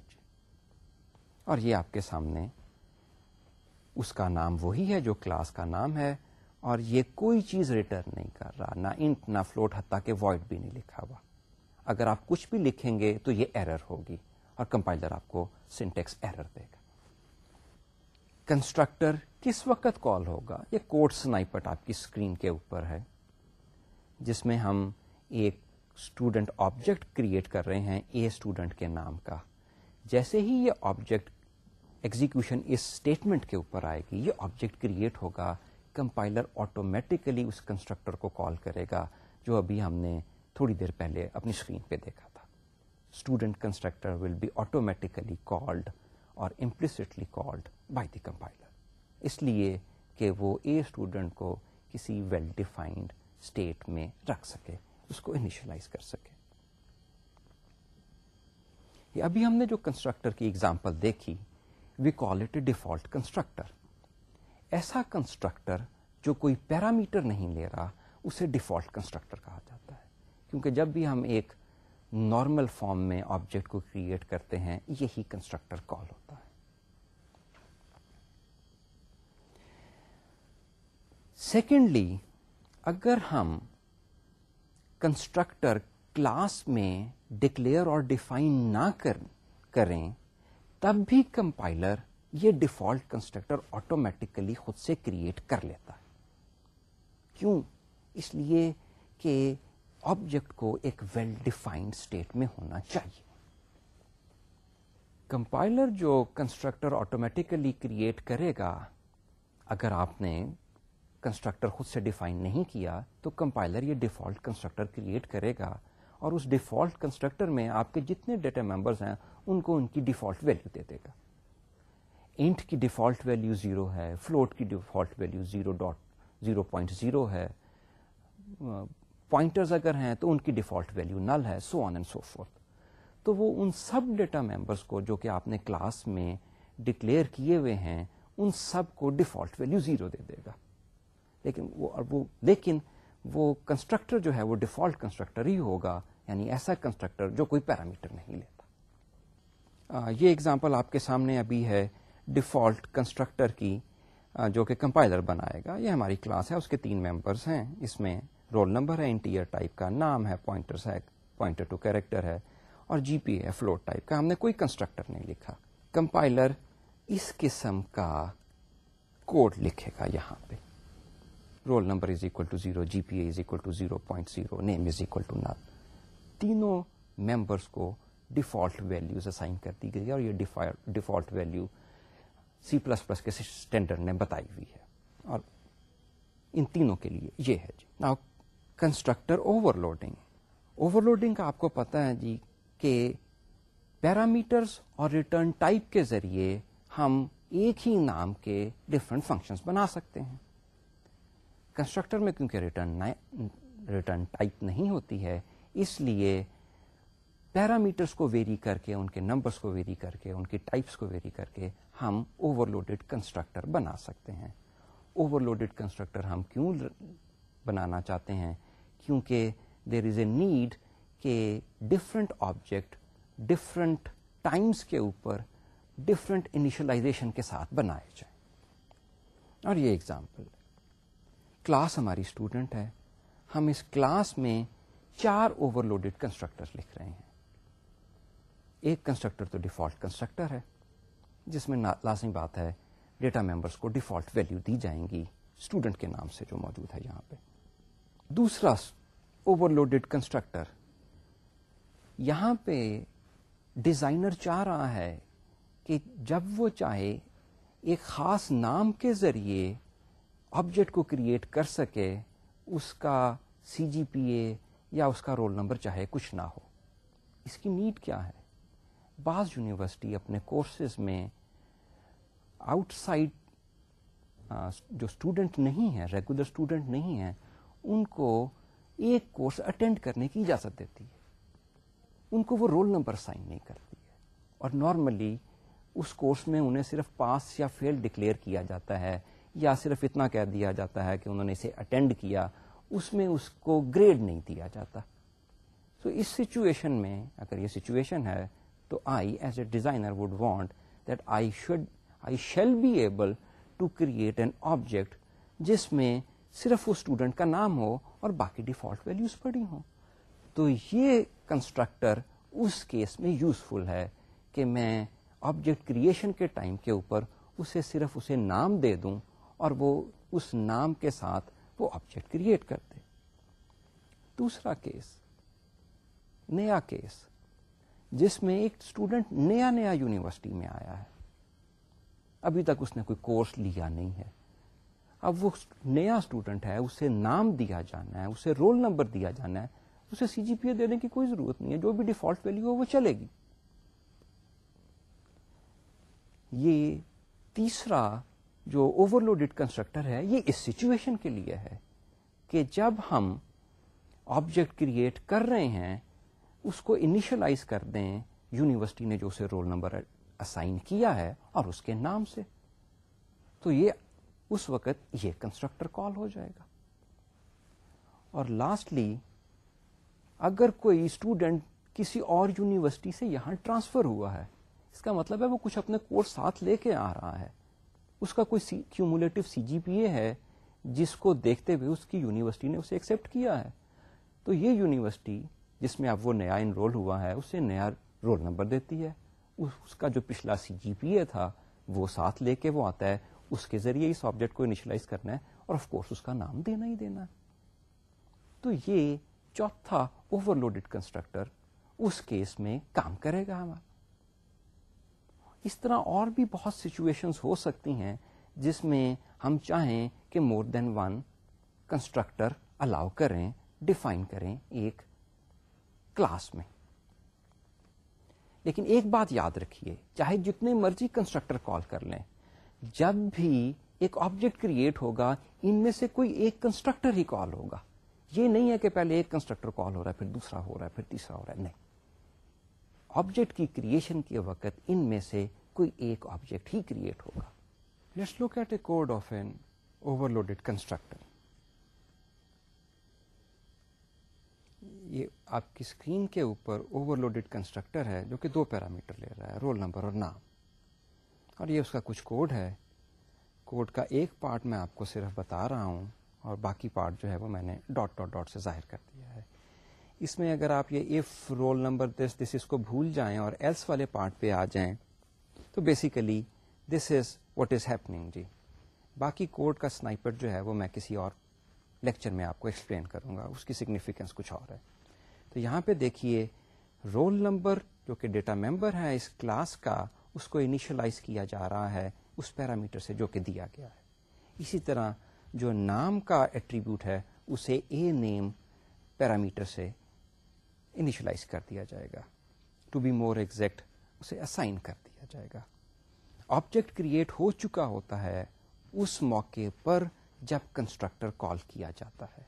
اور یہ آپ کے سامنے اس کا نام وہی ہے جو کلاس کا نام ہے اور یہ کوئی چیز ریٹرن نہیں کر رہا نہ انٹ نہ فلوٹ حتیٰ کہ وائڈ بھی نہیں لکھا ہوا اگر آپ کچھ بھی لکھیں گے تو یہ ایرر ہوگی اور کمپائلر آپ کو سنٹیکس ایرر دے گا کنسٹرکٹر کس وقت کال ہوگا یہ کوڈ سنائپٹ آپ کی اسکرین کے اوپر ہے جس میں ہم ایک اسٹوڈنٹ آبجیکٹ کریٹ کر رہے ہیں اے اسٹوڈنٹ کے نام کا جیسے ہی یہ آبجیکٹ ایگزیکشن اس اسٹیٹمنٹ کے اوپر آئے گی یہ آبجیکٹ کریٹ ہوگا کمپائلر آٹومیٹیکلی اس کنسٹرکٹر کو کال کرے گا جو ابھی ہم نے تھوڑی دیر پہلے اپنی اسکرین پہ دیکھا تھا student constructor will be automatically called اور implicitly called by the compiler اس لیے کہ وہ اے اسٹوڈنٹ کو کسی ویل ڈیفائنڈ اسٹیٹ میں رکھ سکے اس کو انیشلائز کر سکے ابھی ہم نے جو کنسٹرکٹر کی ایگزامپل دیکھی we call it a default constructor ایسا کنسٹرکٹر جو کوئی پیرامیٹر نہیں لے رہا اسے ڈیفالٹ کنسٹرکٹر کا کیونکہ جب بھی ہم ایک نارمل فارم میں آبجیکٹ کو کریٹ کرتے ہیں یہی کنسٹرکٹر کال ہوتا ہے سیکنڈلی اگر ہم کنسٹرکٹر کلاس میں ڈکلیئر اور ڈیفائن نہ کریں تب بھی کمپائلر یہ ڈیفالٹ کنسٹرکٹر آٹومیٹکلی خود سے کریٹ کر لیتا ہے کیوں اس لیے کہ آبجیکٹ کو ایک ویل ڈیفائنڈ اسٹیٹ میں ہونا چاہیے کمپائلر جو کنسٹرکٹر آٹومیٹیکلی کریٹ کرے گا اگر آپ نے کنسٹرکٹر خود سے ڈیفائن نہیں کیا تو کمپائلر یہ ڈیفالٹ کنسٹرکٹر کریٹ کرے گا اور اس ڈیفالٹ کنسٹرکٹر میں آپ کے جتنے ڈیٹا ممبرس ہیں ان کو ان کی ڈیفالٹ ویلیو دے دے گا اینٹ کی ڈیفالٹ ویلیو زیرو ہے فلوٹ کی default value zero dot zero point zero ہے پوائنٹرز اگر ہیں تو ان کی ڈیفالٹ ویلیو نل ہے so on and so forth تو وہ ان سب ڈیٹا ممبرس کو جو کہ آپ نے کلاس میں ڈکلیئر کیے ہوئے ہیں ان سب کو ڈیفالٹ ویلیو زیرو دے دے گا لیکن وہ وہ لیکن کنسٹرکٹر جو ہے وہ ڈیفالٹ کنسٹرکٹر ہی ہوگا یعنی ایسا کنسٹرکٹر جو کوئی پیرامیٹر نہیں لیتا آ, یہ اگزامپل آپ کے سامنے ابھی ہے ڈیفالٹ کنسٹرکٹر کی آ, جو کہ کمپائلر بنائے گا یہ ہماری کلاس ہے اس کے تین ممبرس ہیں اس میں رول نمبر ہے انٹیریئر ٹائپ کا نام ہے پوائنٹرس ہے پوائنٹر ٹو کیریکٹر ہے اور جی پی ہے فلور ٹائپ کا ہم نے کوئی کنسٹرکٹر نہیں لکھا کمپائلر اس قسم کا کوڈ لکھے گا یہاں پہ roll number is equal to zero G P equal to zero point zero name is equal to null تینوں ممبرس کو ڈیفالٹ ویلوز اسائن کر دی گئی ہے اور یہ default value C plus plus کے اسٹینڈرڈ نے بتائی ہوئی ہے اور ان تینوں کے لیے یہ ہے جی نا constructor overloading overloading کا آپ کو پتا ہے جی کہ پیرامیٹرس اور ریٹرن ٹائپ کے ذریعے ہم ایک ہی نام کے ڈفرنٹ فنکشنز بنا سکتے ہیں کنسٹرکٹر میں کیونکہ ریٹرن ٹائپ نہیں ہوتی ہے اس لیے پیرامیٹرس کو ویری کر کے ان کے نمبرس کو ویری کر کے ان کی ٹائپس کو ویری کر کے ہم اوور لوڈیڈ کنسٹرکٹر بنا سکتے ہیں اوور لوڈیڈ کنسٹرکٹر ہم کیوں بنانا چاہتے ہیں کیونکہ دیر از اے نیڈ کہ ڈفرینٹ آبجیکٹ ڈفرینٹ ٹائمس کے اوپر ڈفرینٹ انیشلائزیشن کے ساتھ بنائے جائیں اور یہ اگزامپل کلاس ہماری اسٹوڈنٹ ہے ہم اس کلاس میں چار اوور لوڈیڈ کنسٹرکٹر لکھ رہے ہیں ایک کنسٹرکٹر تو ڈیفالٹ کنسٹرکٹر ہے جس میں لازمی بات ہے ڈیٹا ممبرس کو ڈیفالٹ ویلیو دی جائیں گی اسٹوڈنٹ کے نام سے جو موجود ہے یہاں پہ دوسرا اوور لوڈیڈ کنسٹرکٹر یہاں پہ ڈیزائنر چاہ رہا ہے کہ جب وہ چاہے ایک خاص نام کے ذریعے آبجیکٹ کو کریٹ کر سکے اس کا سی جی پی اے یا اس کا رول نمبر چاہے کچھ نہ ہو اس کی نیڈ کیا ہے بعض یونیورسٹی اپنے کورسز میں آؤٹ سائڈ جو اسٹوڈنٹ نہیں ہے ریگولر اسٹوڈنٹ نہیں ہے ان کو ایک کورس اٹینڈ کرنے کی اجازت دیتی ہے ان کو وہ رول نمبر سائن نہیں کرتی ہے اور نارملی اس کورس میں انہیں صرف پاس یا فیل ڈکلیئر کیا جاتا ہے یا صرف اتنا کہہ دیا جاتا ہے کہ انہوں نے اسے اٹینڈ کیا اس میں اس کو گریڈ نہیں دیا جاتا سو اس سچویشن میں اگر یہ سچویشن ہے تو I as a designer would want that I should I shall be able to create an object جس میں صرف وہ اسٹوڈنٹ کا نام ہو اور باقی ڈیفالٹ ویلیوز پڑی ہوں تو یہ کنسٹرکٹر اس کیس میں یوزفل ہے کہ میں آبجیکٹ کریشن کے ٹائم کے اوپر اسے صرف اسے نام دے دوں اور وہ اس نام کے ساتھ وہ آبجیکٹ کریٹ کر دے دوسرا کیس نیا کیس جس میں ایک اسٹوڈنٹ نیا نیا یونیورسٹی میں آیا ہے ابھی تک اس نے کوئی کورس لیا نہیں ہے اب وہ نیا اسٹوڈنٹ ہے اسے نام دیا جانا ہے اسے رول نمبر دیا جانا ہے اسے سی جی پی اے دینے کی کوئی ضرورت نہیں ہے جو بھی ڈیفالٹ ویلو ہو وہ چلے گی یہ تیسرا جو اوور لوڈیڈ کنسٹرکٹر ہے یہ اس سچویشن کے لیے ہے کہ جب ہم آبجیکٹ کریٹ کر رہے ہیں اس کو انیشلائز کر دیں یونیورسٹی نے جو اسے رول نمبر اسائن کیا ہے اور اس کے نام سے تو یہ اس وقت یہ کنسٹرکٹر کال ہو جائے گا اور لاسٹلی اگر کوئی اسٹوڈینٹ کسی اور یونیورسٹی سے یہاں ٹرانسفر ہوا ہے اس کا مطلب ہے وہ کچھ اپنے کورس ساتھ لے کے آ رہا ہے اس کا کوئی کیومولیٹو سی جی پی اے ہے جس کو دیکھتے ہوئے اس کی یونیورسٹی نے اسے ایکسپٹ کیا ہے تو یہ یونیورسٹی جس میں اب وہ نیا انرول ہوا ہے اسے نیا رول نمبر دیتی ہے اس کا جو پچھلا سی جی پی اے تھا وہ ساتھ لے کے وہ آتا ہے اس کے ذریعے اس آبجیکٹ کو انیشلائز کرنا ہے اور آف کورس اس کا نام دینا ہی دینا ہے تو یہ چوتھا اوور لوڈیڈ کنسٹرکٹر اس کیس میں کام کرے گا ہمارا اس طرح اور بھی بہت سچویشن ہو سکتی ہیں جس میں ہم چاہیں کہ more than one constructor allow کریں ڈیفائن کریں ایک کلاس میں لیکن ایک بات یاد رکھیے چاہے جتنے مرضی کنسٹرکٹر کال کر لیں جب بھی ایک آبجیکٹ کریٹ ہوگا ان میں سے کوئی ایک کنسٹرکٹر ہی کال ہوگا یہ نہیں ہے کہ پہلے ایک کنسٹرکٹر کال ہو رہا ہے پھر دوسرا ہو رہا ہے پھر تیسرا ہو رہا ہے نہیں آبجیکٹ کی کریشن کے وقت ان میں سے کوئی ایک آبجیکٹ ہی کریٹ ہوگا let's at a code of an overloaded constructor یہ آپ کی اسکرین کے اوپر اوور لوڈیڈ کنسٹرکٹر ہے جو کہ دو پیرامیٹر لے رہا ہے رول نمبر اور نام اور یہ اس کا کچھ کوڈ ہے کوڈ کا ایک پارٹ میں آپ کو صرف بتا رہا ہوں اور باقی پارٹ جو ہے وہ میں نے ڈاٹ ڈاٹ ڈاٹ سے ظاہر کر دیا ہے اس میں اگر آپ یہ ایف رول نمبر دس دس اس کو بھول جائیں اور ایلس والے پارٹ پہ آ جائیں تو basically this is what is happening جی باقی کوڈ کا سنائپر جو ہے وہ میں کسی اور لیکچر میں آپ کو ایکسپلین کروں گا اس کی سگنیفیکینس کچھ اور ہے تو یہاں پہ دیکھیے رول نمبر جو کہ ڈیٹا ممبر ہے اس کلاس کا اس کو انیشلائز کیا جا رہا ہے اس پیرامیٹر سے جو کہ دیا گیا ہے اسی طرح جو نام کا ایٹریبیوٹ ہے اسے اے نیم پیرامیٹر سے انیشلائز کر دیا جائے گا ٹو بی مور ایگزیکٹ اسے اسائن کر دیا جائے گا آبجیکٹ کریٹ ہو چکا ہوتا ہے اس موقع پر جب کنسٹرکٹر کال کیا جاتا ہے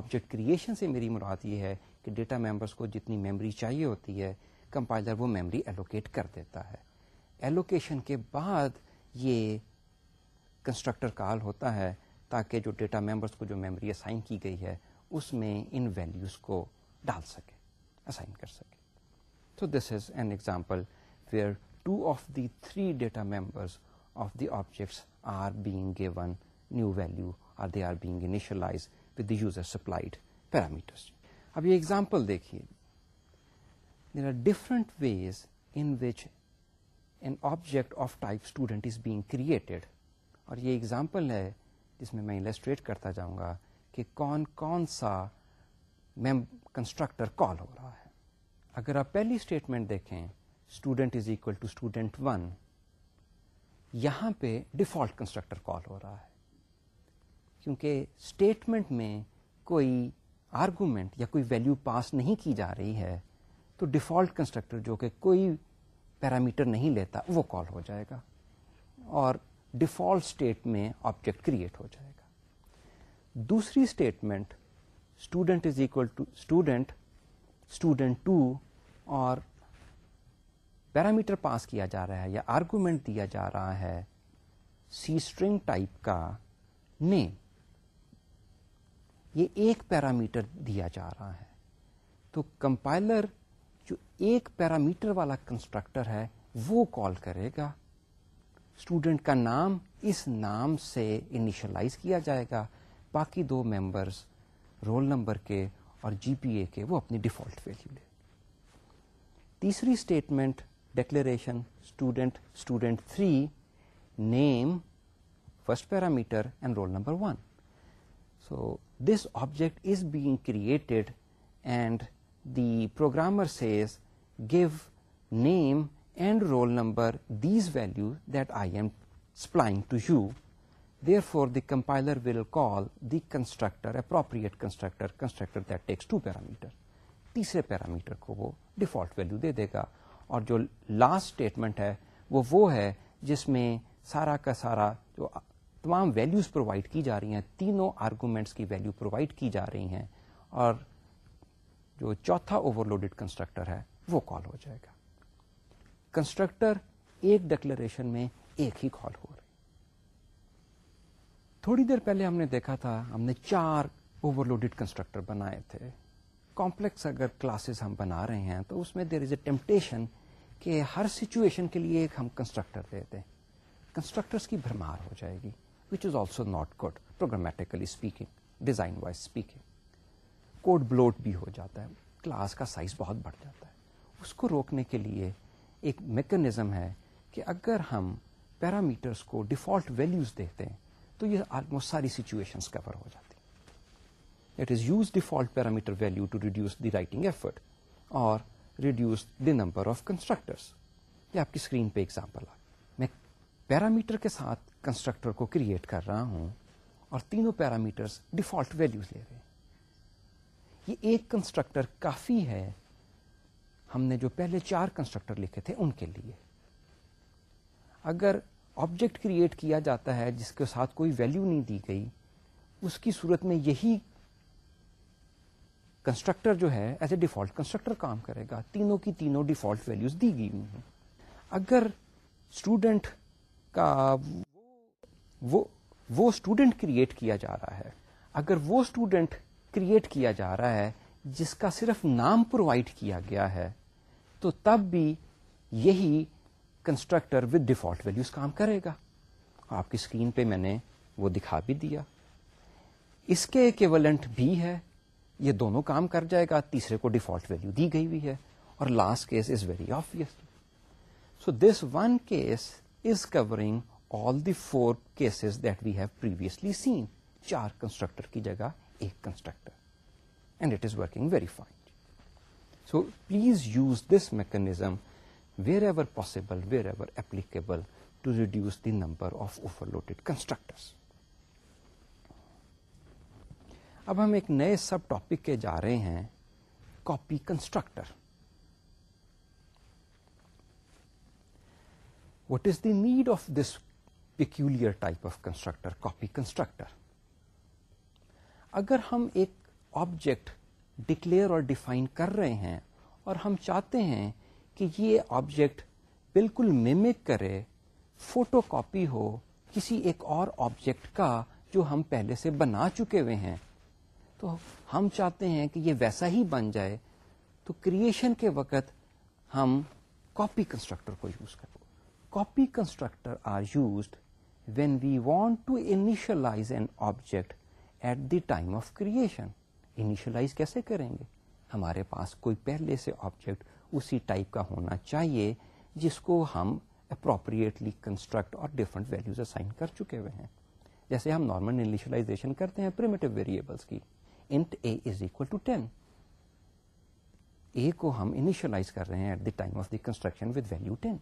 آبجیکٹ کریشن سے میری مراد یہ ہے کہ ڈیٹا ممبرس کو جتنی میموری چاہیے ہوتی ہے کمپائلر وہ میموری ایلوکیٹ کر دیتا ہے ایلوکیشن کے بعد یہ کنسٹرکٹر کال ہوتا ہے تاکہ جو ڈیٹا ممبرس کو جو میموری اسائن کی گئی ہے اس میں ان ویلیوز کو ڈال سکے اسائن کر سکے تو this is an example where two of the three data members of the objects are being given new value or they are being initialise with the user supplied parameters اب یہ example دیکھیے there are different ways in which an object of type student is being created اور یہ example ہے جس میں میں انلسٹریٹ کرتا جاؤں گا کہ کون کون سا میم کنسٹرکٹر کال ہو رہا ہے اگر آپ پہلی اسٹیٹمنٹ دیکھیں student is equal to student one یہاں پہ ڈیفالٹ کنسٹرکٹر کال ہو رہا ہے کیونکہ اسٹیٹمنٹ میں کوئی آرگومنٹ یا کوئی ویلو پاس نہیں کی جا رہی ہے تو ڈیفالٹ کنسٹرکٹر جو کہ کوئی پیرامیٹر نہیں لیتا وہ کال ہو جائے گا اور ڈیفالٹ اسٹیٹ میں آبجیکٹ کریٹ ہو جائے گا دوسری statement student is equal to student student two اور پیرامیٹر پاس کیا جا رہا ہے یا آرگومنٹ دیا جا رہا ہے سی اسٹرنگ ٹائپ کا نیم یہ ایک پیرامیٹر دیا جا رہا ہے تو کمپائلر جو ایک پیرامیٹر والا کنسٹرکٹر ہے وہ کال کرے گا اسٹوڈینٹ کا نام اس نام سے انیشلائز کیا جائے گا باقی دو ممبرس رول نمبر کے اور جی پی اے کے وہ اپنی ڈیفالٹ ویلو لے تیسری statement declaration student student three name first parameter and roll number one so this object is being created and the programmer says give name and roll number these value that I am supplying to you the for the compiler will call the constructor appropriate constructor constructor two parameter تیسرے parameter کو وہ default value دے دے گا اور جو last statement ہے وہ وہ ہے جس میں سارا کا سارا جو تمام ویلوز پرووائڈ کی جا رہی ہیں تینوں آرگومینٹس کی ویلو پرووائڈ کی جا رہی ہیں اور جو چوتھا اوور لوڈیڈ کنسٹرکٹر ہے وہ کال ہو جائے گا کنسٹرکٹر ایک ڈکلریشن میں ایک ہی کال ہو رہی تھوڑی دیر پہلے ہم نے دیکھا تھا ہم نے چار اوور لوڈیڈ کنسٹرکٹر بنائے تھے کمپلیکس اگر کلاسز ہم بنا رہے ہیں تو اس میں دیر از اے ٹیمپٹیشن کہ ہر سچویشن کے لیے ایک ہم کنسٹرکٹر دیں کنسٹرکٹرس کی بھرمار ہو جائے گی which is also not good programmatically speaking design wise speaking code bloat بھی ہو جاتا ہے کلاس کا سائز بہت بڑھ جاتا ہے اس کو روکنے کے لیے ایک میکنزم ہے کہ اگر ہم پیرامیٹرس کو ڈیفالٹ ویلیوز دیتے ہیں تو یہ آلموسٹ ساری سچویشنس کور ہو جاتی it is use default parameter value to reduce the writing effort اور reduce the number of constructors یہ آپ کی اسکرین پہ ایگزامپل آ میں پیرامیٹر کے ساتھ کنسٹرکٹر کو کریٹ کر رہا ہوں اور تینوں پیرامیٹرس ڈیفالٹ ویلیوز لے رہے ہیں یہ ایک کنسٹرکٹر کافی ہے ہم نے جو پہلے چار کنسٹرکٹر لکھے تھے ان کے لیے اگر آبجیکٹ کریٹ کیا جاتا ہے جس کے ساتھ کوئی ویلو نہیں دی گئی اس کی صورت میں یہی کنسٹرکٹر جو ہے ایز اے ڈیفالٹ کنسٹرکٹر کام کرے گا تینوں کی تینوں ڈیفالٹ ویلیوز دی گئی ہوئی ہیں اگر اسٹوڈینٹ کاٹ کریٹ کیا جا رہا ہے اگر وہ اسٹوڈینٹ کریٹ کیا جا رہا ہے جس کا صرف نام پرووائڈ کیا گیا ہے تو تب بھی یہی کنسٹرکٹر وتھ ڈیفالٹ ویلوز کام کرے گا آپ کی اسکرین پہ میں نے وہ دکھا بھی دیا اس کے ایکولنٹ بھی ہے یہ دونوں کام کر جائے گا تیسرے کو ڈیفالٹ ویلو دی گئی ہوئی ہے اور last case is very obvious so this one case is covering all the four cases that we have previously seen چار کنسٹرکٹر کی جگہ ایک constructor and it is working very fine so please use this mechanism wherever possible wherever applicable to reduce the number of overloaded constructor اب ہم ایک نئے subtopic کے جا رہے ہیں copy constructor what is the need of this peculiar type of constructor copy constructor اگر ہم ایک آبجیکٹ ڈکلیئر اور ڈیفائن کر رہے ہیں اور ہم چاہتے ہیں کہ یہ آبجیکٹ بالکل میمک کرے فوٹو کاپی ہو کسی ایک اور آبجیکٹ کا جو ہم پہلے سے بنا چکے ہوئے ہیں تو ہم چاہتے ہیں کہ یہ ویسا ہی بن جائے تو کریشن کے وقت ہم کاپی کنسٹرکٹر کو یوز کرو copy constructor are used when we want to initialise an object at the time of creation initialise کیسے کریں گے ہمارے پاس کوئی پہلے سے آبجیکٹ اسی ٹائپ کا ہونا چاہیے جس کو ہم اپروپریٹلی کنسٹرکٹ اور ڈفرنٹ ویلوز اسائن کر چکے ہوئے ہیں جیسے ہم نارمل انیشلائزیشن کرتے ہیں پریمیٹو ویریبلس کی int a is equal to ten a کو ہم انیشلائز کر رہے ہیں at the time of the construction with value ten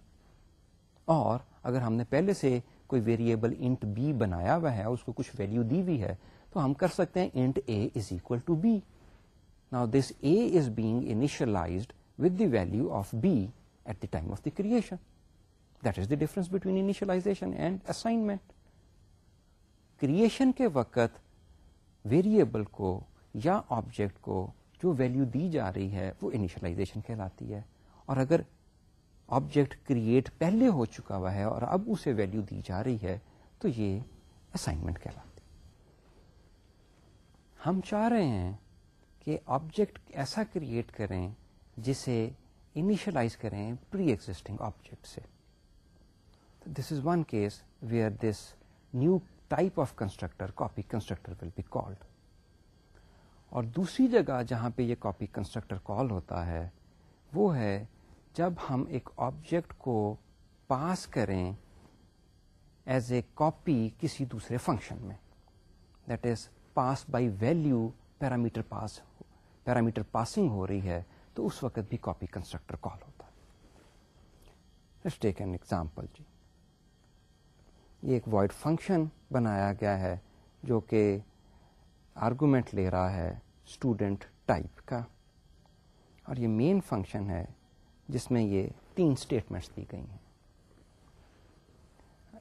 اور اگر ہم نے پہلے سے کوئی ویریبل انٹ بی بنایا ہوا ہے اس کو کچھ ویلو دی ہوئی ہے تو ہم کر سکتے ہیں int a is equal to b now this a is being initialised with the value of b at the time of the creation that is the difference between initialisation and assignment creation کے وقت variable کو یا object کو جو value دی جا رہی ہے وہ انیشلائزیشن کہلاتی ہے اور اگر آبجیکٹ کریئٹ پہلے ہو چکا ہوا ہے اور اب اسے ویلو دی جا رہی ہے تو یہ اسائنمنٹ کہلاتا ہم چاہ رہے ہیں کہ آبجیکٹ ایسا کریٹ کریں جسے انیشلائز کریں پری ایگزٹنگ آبجیکٹ سے this is one case where this new type of constructor copy constructor will be called اور دوسری جگہ جہاں پہ یہ کاپی کنسٹرکٹر کال ہوتا ہے وہ ہے جب ہم ایک آبجیکٹ کو پاس کریں ایز اے کاپی کسی دوسرے فنکشن میں that is pass by value parameter pass parameter passing ہو رہی ہے تو اس وقت بھی کاپی کنسٹرکٹر کال ہوتا ہے ایگزامپل جی یہ ایک وائڈ فنکشن بنایا گیا ہے جو کہ آرگومنٹ لے رہا ہے اسٹوڈینٹ ٹائپ کا اور یہ مین فنکشن ہے جس میں یہ تین اسٹیٹمنٹس دی گئی ہیں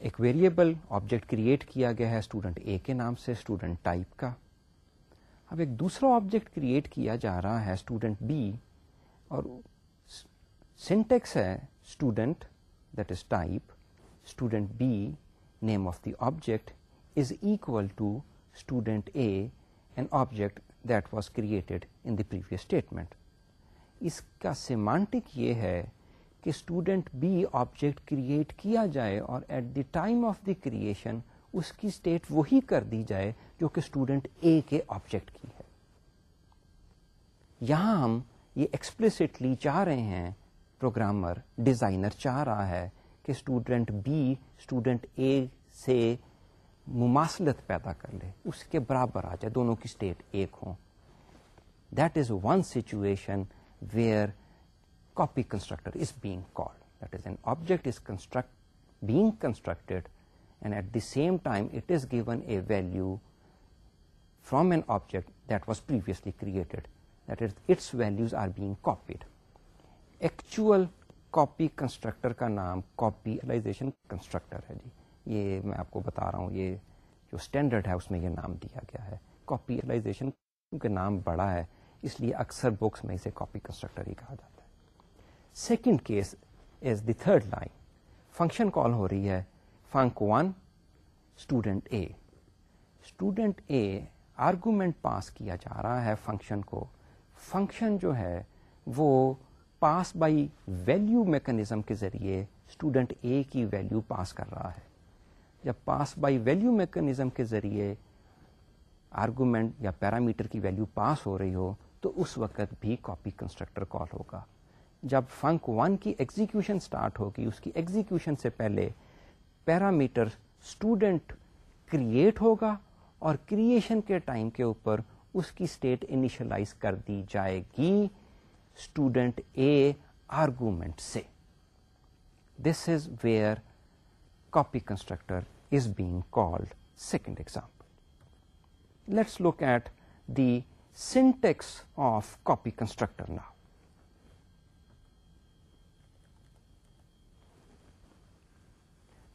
ایک ویریبل آبجیکٹ کریٹ کیا گیا ہے اسٹوڈنٹ اے کے نام سے اسٹوڈنٹ ٹائپ کا اب ایک دوسرا آبجیکٹ کریٹ کیا جا رہا ہے اسٹوڈنٹ بی اور سینٹیکس ہے student that is type student B name of the object is equal to student A an object that was created in the previous statement اس کا سیمانٹک یہ ہے کہ اسٹوڈینٹ بی آبجیکٹ کریٹ کیا جائے اور at the time of the creation اس کی state وہی کر دی جائے جو کہ اسٹوڈنٹ اے کے آبجیکٹ کی ہے یہاں ہم یہ ایکسپلسٹلی چاہ رہے ہیں پروگرامر ڈیزائنر چاہ رہا ہے کہ اسٹوڈنٹ بی اسٹوڈنٹ اے سے مماثلت پیدا کر لے اس کے برابر آ جائے دونوں کی اسٹیٹ ایک ہوں that is one situation where copy constructor being constructed and at them time it is given a value from an object that was previously created actual copy constructor کا نام کاپیلائزیشن کنسٹرکٹر ہے جی یہ میں آپ کو بتا رہا ہوں یہ جو اسٹینڈرڈ ہے اس میں یہ نام دیا گیا ہے کاپیلاشن کیونکہ نام بڑا ہے اس لیے اکثر بکس میں اسے کاپی کنسٹرکٹر ہی کہا جاتا ہے second case is the third line function call ہو رہی ہے func one student a student a argument pass کیا جا رہا ہے فنکشن کو فنکشن جو ہے وہ پاس بائی ویلو میکنیزم کے ذریعے اسٹوڈنٹ اے کی ویلو پاس کر رہا ہے جب پاس بائی ویلو میکنیزم کے ذریعے آرگومینٹ یا پیرامیٹر کی ویلو پاس ہو رہی ہو تو اس وقت بھی کاپی کنسٹرکٹر کال ہوگا جب فنک ون کی ایگزیکشن اسٹارٹ ہوگی اس کی ایگزیکشن سے پہلے پیرامیٹر اسٹوڈینٹ کریٹ ہوگا اور کریشن کے ٹائم کے اوپر اس کی اسٹیٹ انیشلائز کر دی جائے گی اسٹوڈینٹ اے آرگومنٹ سے this is where copy constructor is being called second example let's look at the syntax of copy constructor now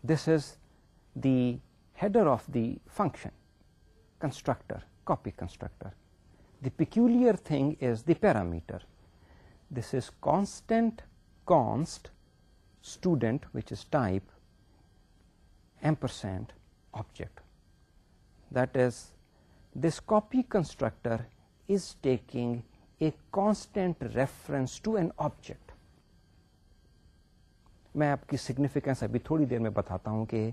This is the header of the function, constructor, copy constructor. The peculiar thing is the parameter. This is const student, which is type, ampersand object. That is, this copy constructor is taking a constant reference to an object. میں آپ کی significance ابھی تھوڑی دیر میں بتاتا ہوں کہ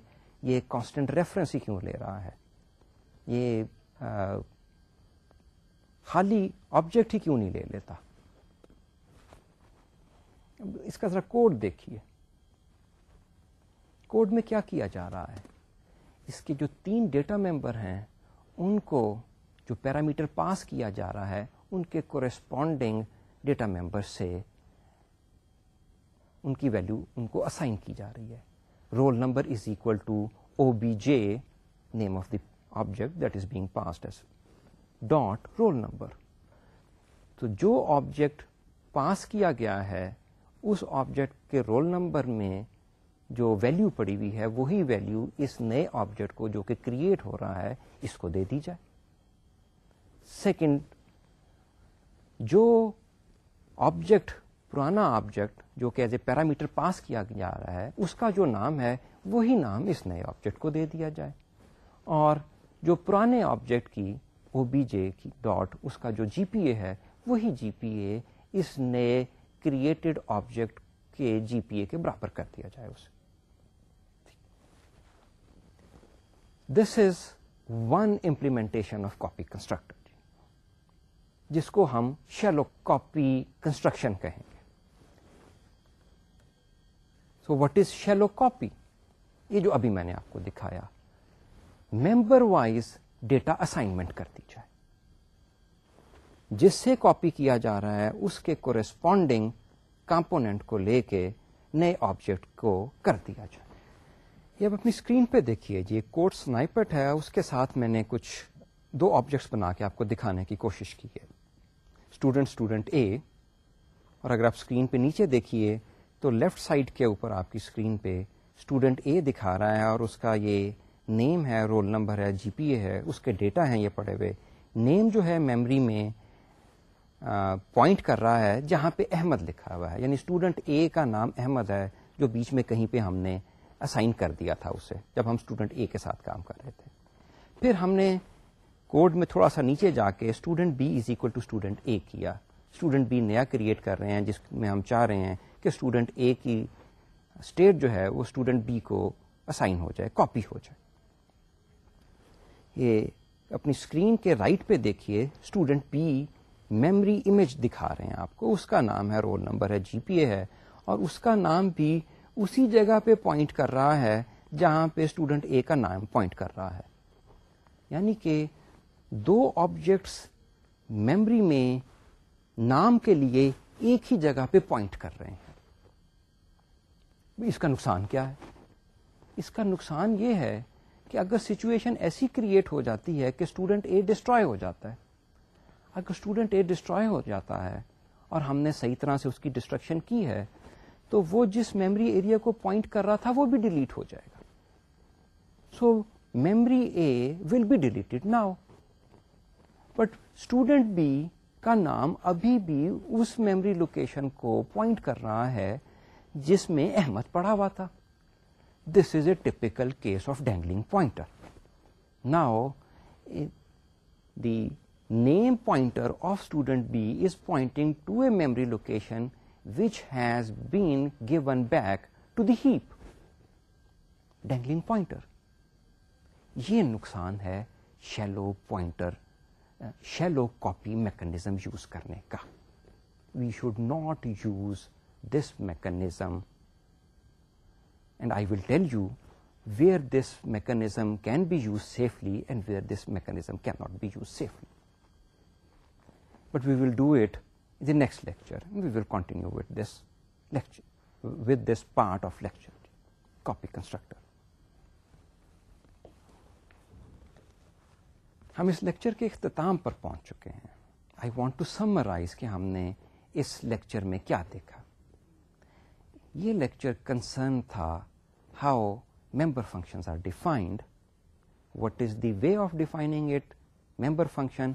یہ کانسٹنٹ ریفرنس ہی کیوں لے رہا ہے یہ خالی آبجیکٹ ہی کیوں نہیں لے لیتا اس کا ذرا کوڈ دیکھیے کوڈ میں کیا کیا جا رہا ہے اس کے جو تین ڈیٹا ممبر ہیں ان کو جو پیرامیٹر پاس کیا جا رہا ہے ان کے کورسپونڈنگ ڈیٹا ممبر سے ان کی ویلو ان کو اسائن کی جا رہی ہے roll number is equal to O B J name of the object that is being passed roll number تو جو آبجیکٹ پاس کیا گیا ہے اس آبجیکٹ کے رول نمبر میں جو ویلو پڑی ہوئی ہے وہی ویلو اس نئے آبجیکٹ کو جو کہ کریٹ ہو رہا ہے اس کو دے دی جائے سیکنڈ جو آبجیکٹ پرانا آبجیکٹ جو کہ ایز اے پیرامیٹر پاس کیا جا رہا ہے اس کا جو نام ہے وہی نام اس نئے آبجیکٹ کو دے دیا جائے اور جو پرانے آبجیکٹ کی او بی جے کی ڈاٹ اس کا جو جی پی اے ہے وہی جی پی اے اس نئے کریٹڈ آبجیکٹ کے جی پی اے کے برابر کر دیا جائے اسے this is one implementation of copy construct جس کو ہم شیلو کاپی کنسٹرکشن کہیں وٹ از شیلو کاپی یہ جو ابھی میں نے آپ کو دکھایا ممبر وائز ڈیٹا اسائنمنٹ کر دی جائے جس سے کاپی کیا جا رہا ہے اس کے کورسپونڈنگ کمپونیٹ کو لے کے نئے آبجیکٹ کو کر دیا جائے یہ اب اپنی اسکرین پہ دیکھیے جی کوٹ سنائپٹ ہے اس کے ساتھ میں نے کچھ دو آبجیکٹس بنا کے آپ کو دکھانے کی کوشش کی ہے اسٹوڈنٹ اسٹوڈنٹ اے اور اگر آپ اسکرین پہ نیچے دیکھیے تو لیفٹ سائڈ کے اوپر آپ کی اسکرین پہ اسٹوڈنٹ اے دکھا رہا ہے اور اس کا یہ نیم ہے رول نمبر ہے جی پی اے ہے اس کے ڈیٹا ہیں یہ پڑے ہوئے نیم جو ہے میمری میں پوائنٹ کر رہا ہے جہاں پہ احمد لکھا ہوا ہے یعنی اسٹوڈنٹ اے کا نام احمد ہے جو بیچ میں کہیں پہ ہم نے اسائن کر دیا تھا اسے جب ہم اسٹوڈنٹ اے کے ساتھ کام کر رہے تھے پھر ہم نے کوڈ میں تھوڑا سا نیچے جا کے student b is equal to student a کیا اسٹوڈنٹ بی نیا کریٹ کر رہے ہیں جس میں ہم چاہ رہے ہیں کہ اسٹوڈنٹ اے کی اسٹیٹ جو ہے وہ اسٹوڈنٹ بی کو اسائن ہو جائے کاپی ہو جائے یہ اپنی اسکرین کے رائٹ پہ دیکھیے اسٹوڈنٹ بی میمری امیج دکھا رہے ہیں آپ کو اس کا نام ہے رول نمبر ہے جی پی اے ہے اور اس کا نام بھی اسی جگہ پہ پوائنٹ کر رہا ہے جہاں پہ اسٹوڈنٹ اے کا نام پوائنٹ کر رہا ہے یعنی کہ دو آبجیکٹس میمری میں نام کے لیے ایک ہی جگہ پہ پوائنٹ کر رہے ہیں اس کا نقصان کیا ہے اس کا نقصان یہ ہے کہ اگر سچویشن ایسی کریٹ ہو جاتی ہے کہ اسٹوڈنٹ اے ڈسٹروائے ہو جاتا ہے اگر اسٹوڈنٹ اے ڈسٹروائے ہو جاتا ہے اور ہم نے صحیح طرح سے اس کی ڈسٹرکشن کی ہے تو وہ جس میمری ایریا کو پوائنٹ کر رہا تھا وہ بھی ڈیلیٹ ہو جائے گا so memory a will be deleted now but student b کا نام ابھی بھی اس میمری لوکیشن کو پوائنٹ کر رہا ہے جس میں احمد پڑا ہوا تھا this is a typical case of dangling pointer now the name pointer of student b is pointing to a memory location which has been given back to the heap dangling pointer یہ نقصان ہے shallow pointer shallow copy mechanism use کرنے کا we should not use this mechanism and I will tell you where this mechanism can be use safely and where this mechanism can not be use safely but we will do it this lecture with this part of lecture copy constructor ہم اس lecture کے اختتام پر پہنچ چکے ہیں I want to summarize کہ ہم نے اس لیکچر میں کیا دیکھا یہ لیکچر کنسرن تھا how member functions are defined what is the way of defining it member function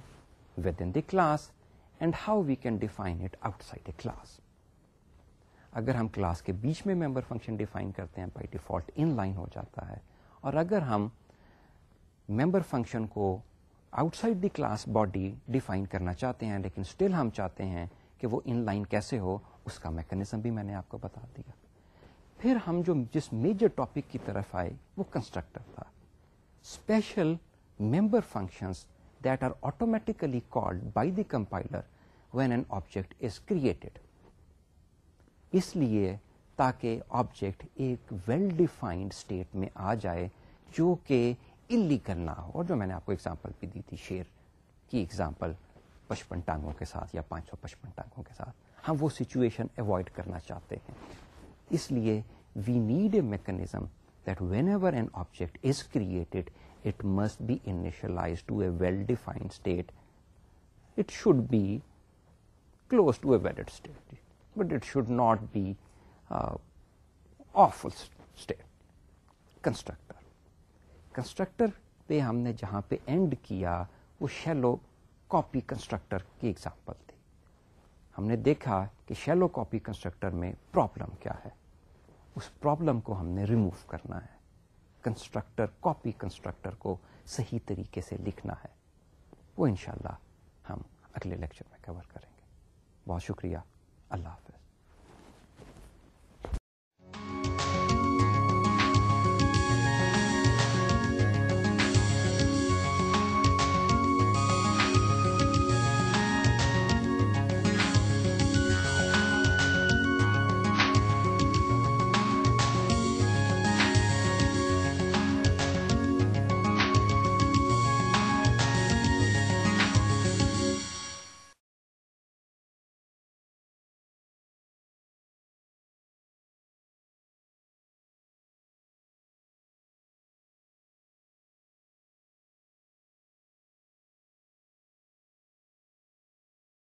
within the class and how we can define it outside the class اگر ہم کلاس کے بیچ میں ممبر فنکشن ڈیفائن کرتے ہیں by default inline ہو جاتا ہے اور اگر ہم ممبر فنکشن کو outside the class body define کرنا چاہتے ہیں لیکن اسٹل ہم چاہتے ہیں کہ وہ ان لائن کیسے ہو اس کا میکنزم بھی میں نے آپ کو بتا دیا پھر ہم جو جس میجر ٹاپک کی طرف آئے وہ کنسٹرکٹر تھا special member functions that are automatically called by the compiler when an object is created اس لیے تاکہ آبجیکٹ ایک ویل ڈیفائنڈ اسٹیٹ میں آ جائے جو کہ انلیگل نہ ہو اور جو میں نے آپ کو ایگزامپل بھی دی تھی شیر کی ایگزامپل پچپن ٹانگوں کے ساتھ یا پانچ سو پچپن ٹانگوں کے ساتھ ہم وہ سچویشن اوائڈ کرنا چاہتے ہیں اس لیے we need a mechanism that whenever an object is created it must be initialise to a well defined state it should be close to a valid state but it should not be of state constructor constructor پہ ہم نے جہاں پہ and کیا وہ shallow copy constructor کی example تھی ہم نے دیکھا کہ شیلو کاپی کنسٹرکٹر میں پرابلم کیا ہے اس پرابلم کو ہم نے ریموو کرنا ہے کنسٹرکٹر کاپی کنسٹرکٹر کو صحیح طریقے سے لکھنا ہے وہ انشاءاللہ ہم اگلے لیکچر میں کور کریں گے بہت شکریہ اللہ حافظ